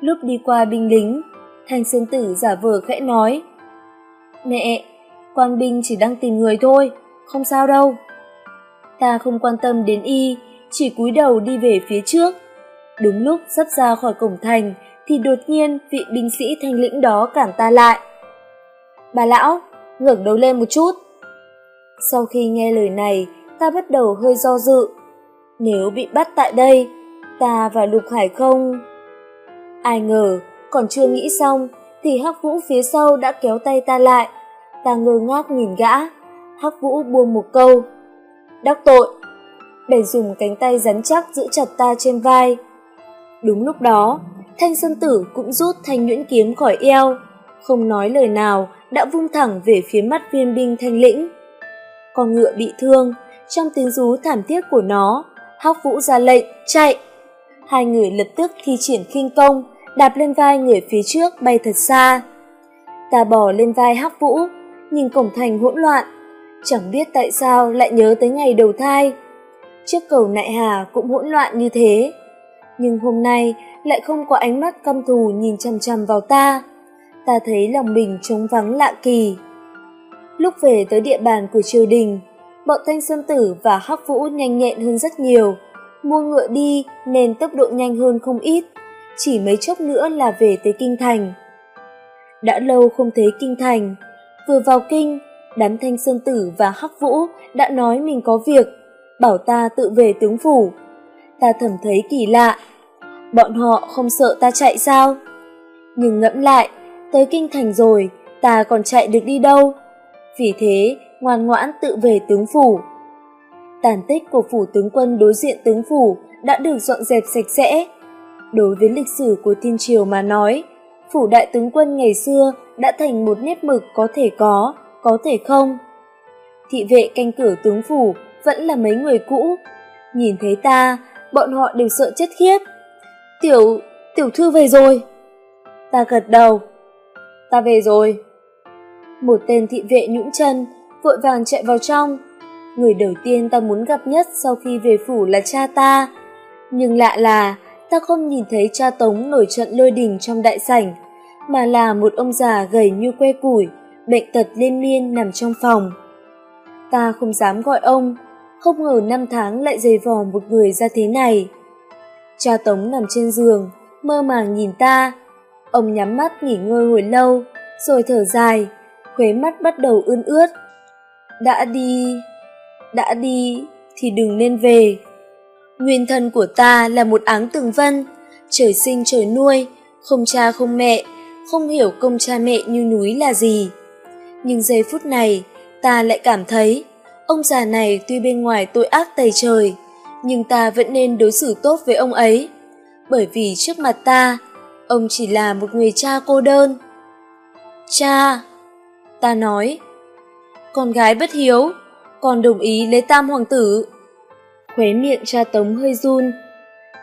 lúc đi qua binh lính, Thanh Sơn Tử giả vờ khẽ nói. Mẹ, quan binh chỉ đang tìm người thôi, không sao đâu. Ta không quan tâm đến y, chỉ cúi đầu đi về phía trước. Đúng lúc sắp ra khỏi cổng thành, thì đột nhiên vị binh sĩ thanh lĩnh đó cản ta lại. Bà lão, ngẩng đầu lên một chút. Sau khi nghe lời này, ta bắt đầu hơi do dự. Nếu bị bắt tại đây, ta và Lục Hải không... Ai ngờ, còn chưa nghĩ xong, thì Hắc Vũ phía sau đã kéo tay ta lại. Ta ngơ ngác nhìn gã, Hắc Vũ buông một câu. Đắc tội, bèn dùng cánh tay rắn chắc giữ chặt ta trên vai. Đúng lúc đó, Thanh Sơn Tử cũng rút thanh nhuyễn kiếm khỏi eo, không nói lời nào đã vung thẳng về phía mắt viên binh thanh lĩnh. Con ngựa bị thương, trong tiếng rú thảm thiết của nó, Hắc Vũ ra lệnh, chạy. Hai người lập tức thi triển khinh công, đạp lên vai người phía trước bay thật xa. Ta bò lên vai Hắc Vũ, nhìn cổng thành hỗn loạn, chẳng biết tại sao lại nhớ tới ngày đầu thai. Chiếc cầu nại hà cũng hỗn loạn như thế. Nhưng hôm nay lại không có ánh mắt căm thù nhìn chằm chằm vào ta. Ta thấy lòng mình trống vắng lạ kỳ. Lúc về tới địa bàn của triều đình, bọn Thanh Sơn Tử và Hắc Vũ nhanh nhẹn hơn rất nhiều. Mua ngựa đi nên tốc độ nhanh hơn không ít. Chỉ mấy chốc nữa là về tới Kinh Thành. Đã lâu không thấy Kinh Thành. Vừa vào Kinh, đám Thanh Sơn Tử và Hắc Vũ đã nói mình có việc, bảo ta tự về tướng phủ. Ta thầm thấy kỳ lạ. Bọn họ không sợ ta chạy sao? Nhưng ngẫm lại, tới Kinh Thành rồi, ta còn chạy được đi đâu? Vì thế, ngoan ngoãn tự về tướng phủ. Tàn tích của phủ tướng quân đối diện tướng phủ đã được dọn dẹp sạch sẽ. Đối với lịch sử của thiên triều mà nói, phủ đại tướng quân ngày xưa đã thành một nét mực có thể có, có thể không. Thị vệ canh cửa tướng phủ vẫn là mấy người cũ. Nhìn thấy ta, bọn họ đều sợ chết khiếp. Tiểu, tiểu thư về rồi. Ta gật đầu. Ta về rồi. Một tên thị vệ nhũng chân, vội vàng chạy vào trong. Người đầu tiên ta muốn gặp nhất sau khi về phủ là cha ta. Nhưng lạ là, ta không nhìn thấy cha Tống nổi trận lôi đình trong đại sảnh, mà là một ông già gầy như que củi, bệnh tật liên miên nằm trong phòng. Ta không dám gọi ông, không ngờ năm tháng lại dày vò một người ra thế này. Cha Tống nằm trên giường, mơ màng nhìn ta. Ông nhắm mắt nghỉ ngơi hồi lâu, rồi thở dài, khuế mắt bắt đầu ươn ướt. Đã đi, đã đi thì đừng nên về. Nguyên thân của ta là một áng tường vân, trời sinh trời nuôi, không cha không mẹ, không hiểu công cha mẹ như núi là gì. Nhưng giây phút này, ta lại cảm thấy, ông già này tuy bên ngoài tội ác tày trời, nhưng ta vẫn nên đối xử tốt với ông ấy. Bởi vì trước mặt ta, ông chỉ là một người cha cô đơn. Cha, ta nói, con gái bất hiếu, còn đồng ý lấy tam hoàng tử. Khóe miệng cha Tống hơi run.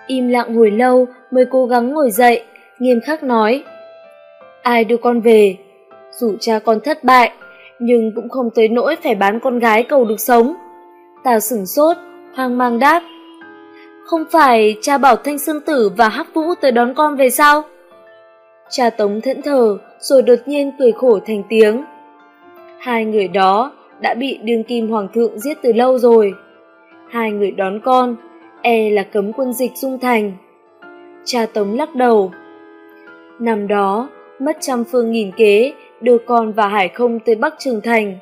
Im lặng hồi lâu mới cố gắng ngồi dậy, nghiêm khắc nói. Ai đưa con về? Dù cha con thất bại, nhưng cũng không tới nỗi phải bán con gái cầu được sống. Tào sửng sốt, hoang mang đáp. Không phải cha bảo Thanh Sương Tử và Hắc Vũ tới đón con về sao? Cha Tống thẫn thờ, rồi đột nhiên cười khổ thành tiếng. Hai người đó đã bị đương kim hoàng thượng giết từ lâu rồi. Hai người đón con, e là cấm quân dịch dung thành. Cha Tống lắc đầu. Năm đó, mất trăm phương nghìn kế đưa con và Hải không tới Bắc Trường Thành.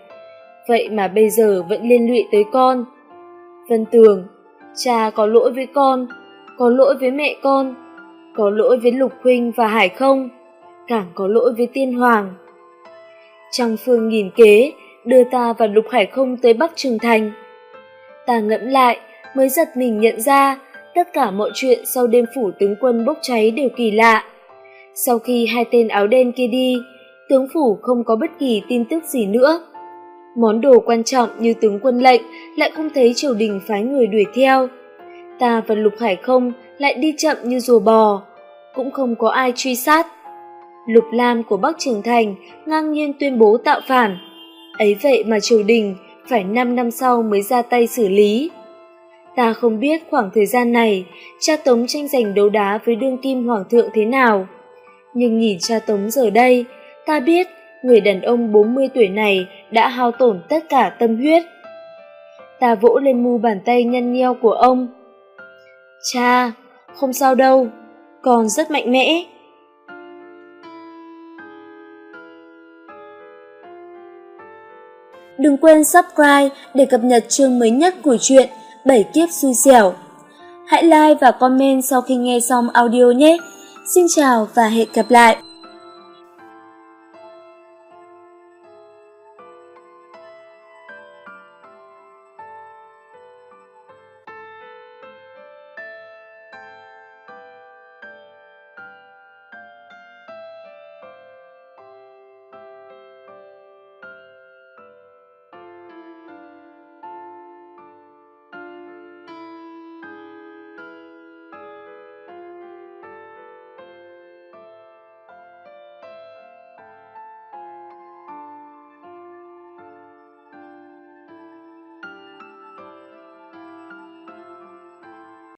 Vậy mà bây giờ vẫn liên lụy tới con. Vân Tường, cha có lỗi với con, có lỗi với mẹ con, có lỗi với Lục Huynh và Hải không, càng có lỗi với Tiên Hoàng. Trong phương nghìn kế đưa ta và Lục Hải không tới Bắc Trường Thành. Ta ngẫm lại mới giật mình nhận ra tất cả mọi chuyện sau đêm phủ tướng quân bốc cháy đều kỳ lạ. Sau khi hai tên áo đen kia đi, tướng phủ không có bất kỳ tin tức gì nữa. Món đồ quan trọng như tướng quân lệnh lại không thấy triều đình phái người đuổi theo. Ta và Lục Hải không lại đi chậm như rùa bò, cũng không có ai truy sát. Lục Lam của Bắc Trường Thành ngang nhiên tuyên bố tạo phản. Ấy vậy mà triều đình phải 5 năm sau mới ra tay xử lý. Ta không biết khoảng thời gian này cha Tống tranh giành đấu đá với đương kim hoàng thượng thế nào. Nhưng nhìn cha Tống giờ đây, ta biết người đàn ông 40 tuổi này đã hao tổn tất cả tâm huyết. Ta vỗ lên mu bàn tay nhăn nheo của ông. Cha, không sao đâu, còn rất mạnh mẽ. Đừng quên subscribe để cập nhật chương mới nhất của truyện Bảy kiếp xui xẻo. Hãy like và comment sau khi nghe xong audio nhé. Xin chào và hẹn gặp lại.